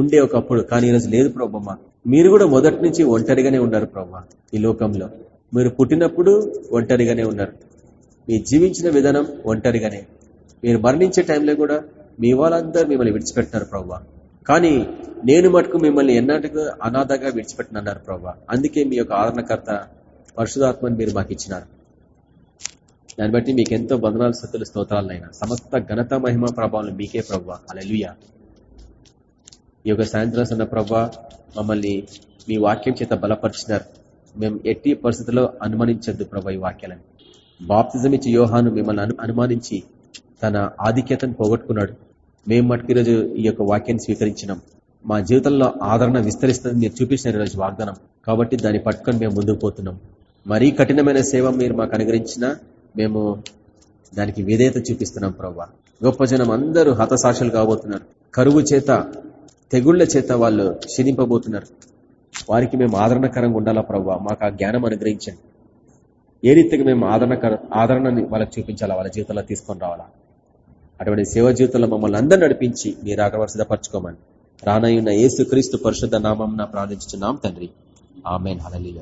[SPEAKER 1] ఉండే ఒకప్పుడు కానీ ఈరోజు లేదు ప్రభమ్మ. మీరు కూడా మొదటి నుంచి ఒంటరిగానే ఉన్నారు ప్రభా ఈ లోకంలో. మీరు పుట్టినప్పుడు ఒంటరిగానే ఉన్నారు. మీ జీవించిన విధానం ఒంటరిగానే. మీరు మరణించే టైంలో కూడా మీ వాళ్ళందరూ మిమ్మల్ని విడిచిపెట్టినారు ప్రభా కానీ నేను మటుకు మిమ్మల్ని ఎన్నటికు అనాథగా విడిచిపెట్టినన్నారు ప్రభా అందుకే మీ యొక్క ఆదరణకర్త పరిశుధాత్మని మీరు మాకు ఇచ్చినారు. దాన్ని బట్టి మీకు ఎంతో బంధనాలు సత్తులు స్తోత్రాలనైనా సమస్త ఘనత మహిమ ప్రభావం మీకే ప్రభావ అలలుయ ఈ యొక్క సాయంత్రం సన్న ప్రభా మమ్మల్ని మీ వాక్యం చేత బలపరిచినారు. మేము ఎట్టి పరిస్థితుల్లో అనుమానించద్దు ప్రభా ఈ వాక్యాలను. బాప్తిజం ఇచ్చి యోహాను మిమ్మల్ని అనుమానించి తన ఆధిక్యతను పోగొట్టుకున్నాడు. మేము మటుకు ఈరోజు ఈ యొక్క వాక్యాన్ని స్వీకరించినాం. మా జీవితంలో ఆదరణ విస్తరిస్తుంది మీరు చూపించిన ఈరోజు వాగ్దానం. కాబట్టి దాన్ని పట్టుకొని మేము ముందుకు పోతున్నాం. మరీ కఠినమైన సేవ మీరు మాకు అనుగ్రహించినా మేము దానికి విధేయత చూపిస్తున్నాం ప్రభా. గొప్ప జనం అందరూ హతసాక్షులు కాబోతున్నారు. కరువు చేత తెగుళ్ళ చేత వాళ్ళు క్షీణింపబోతున్నారు. వారికి మేము ఆదరణకరంగా ఉండాలా ప్రభావ మాకు ఆ జ్ఞానం అనుగ్రహించండి. ఏ రీతిగా మేము ఆదరణకర ఆదరణని వాళ్ళకి చూపించాలా? వాళ్ళ జీవితంలో తీసుకొని రావాలా? అటువంటి సేవ జీవితంలో మమ్మల్ని అందరూ నడిపించి మీరు ఆగ్రవ సిద్ధపరచుకోమని రానయ్యున్న యేసు క్రీస్తు పరిశుద్ధ నామం ప్రార్థించున్నాం తండ్రి. ఆమెన్. హలలియ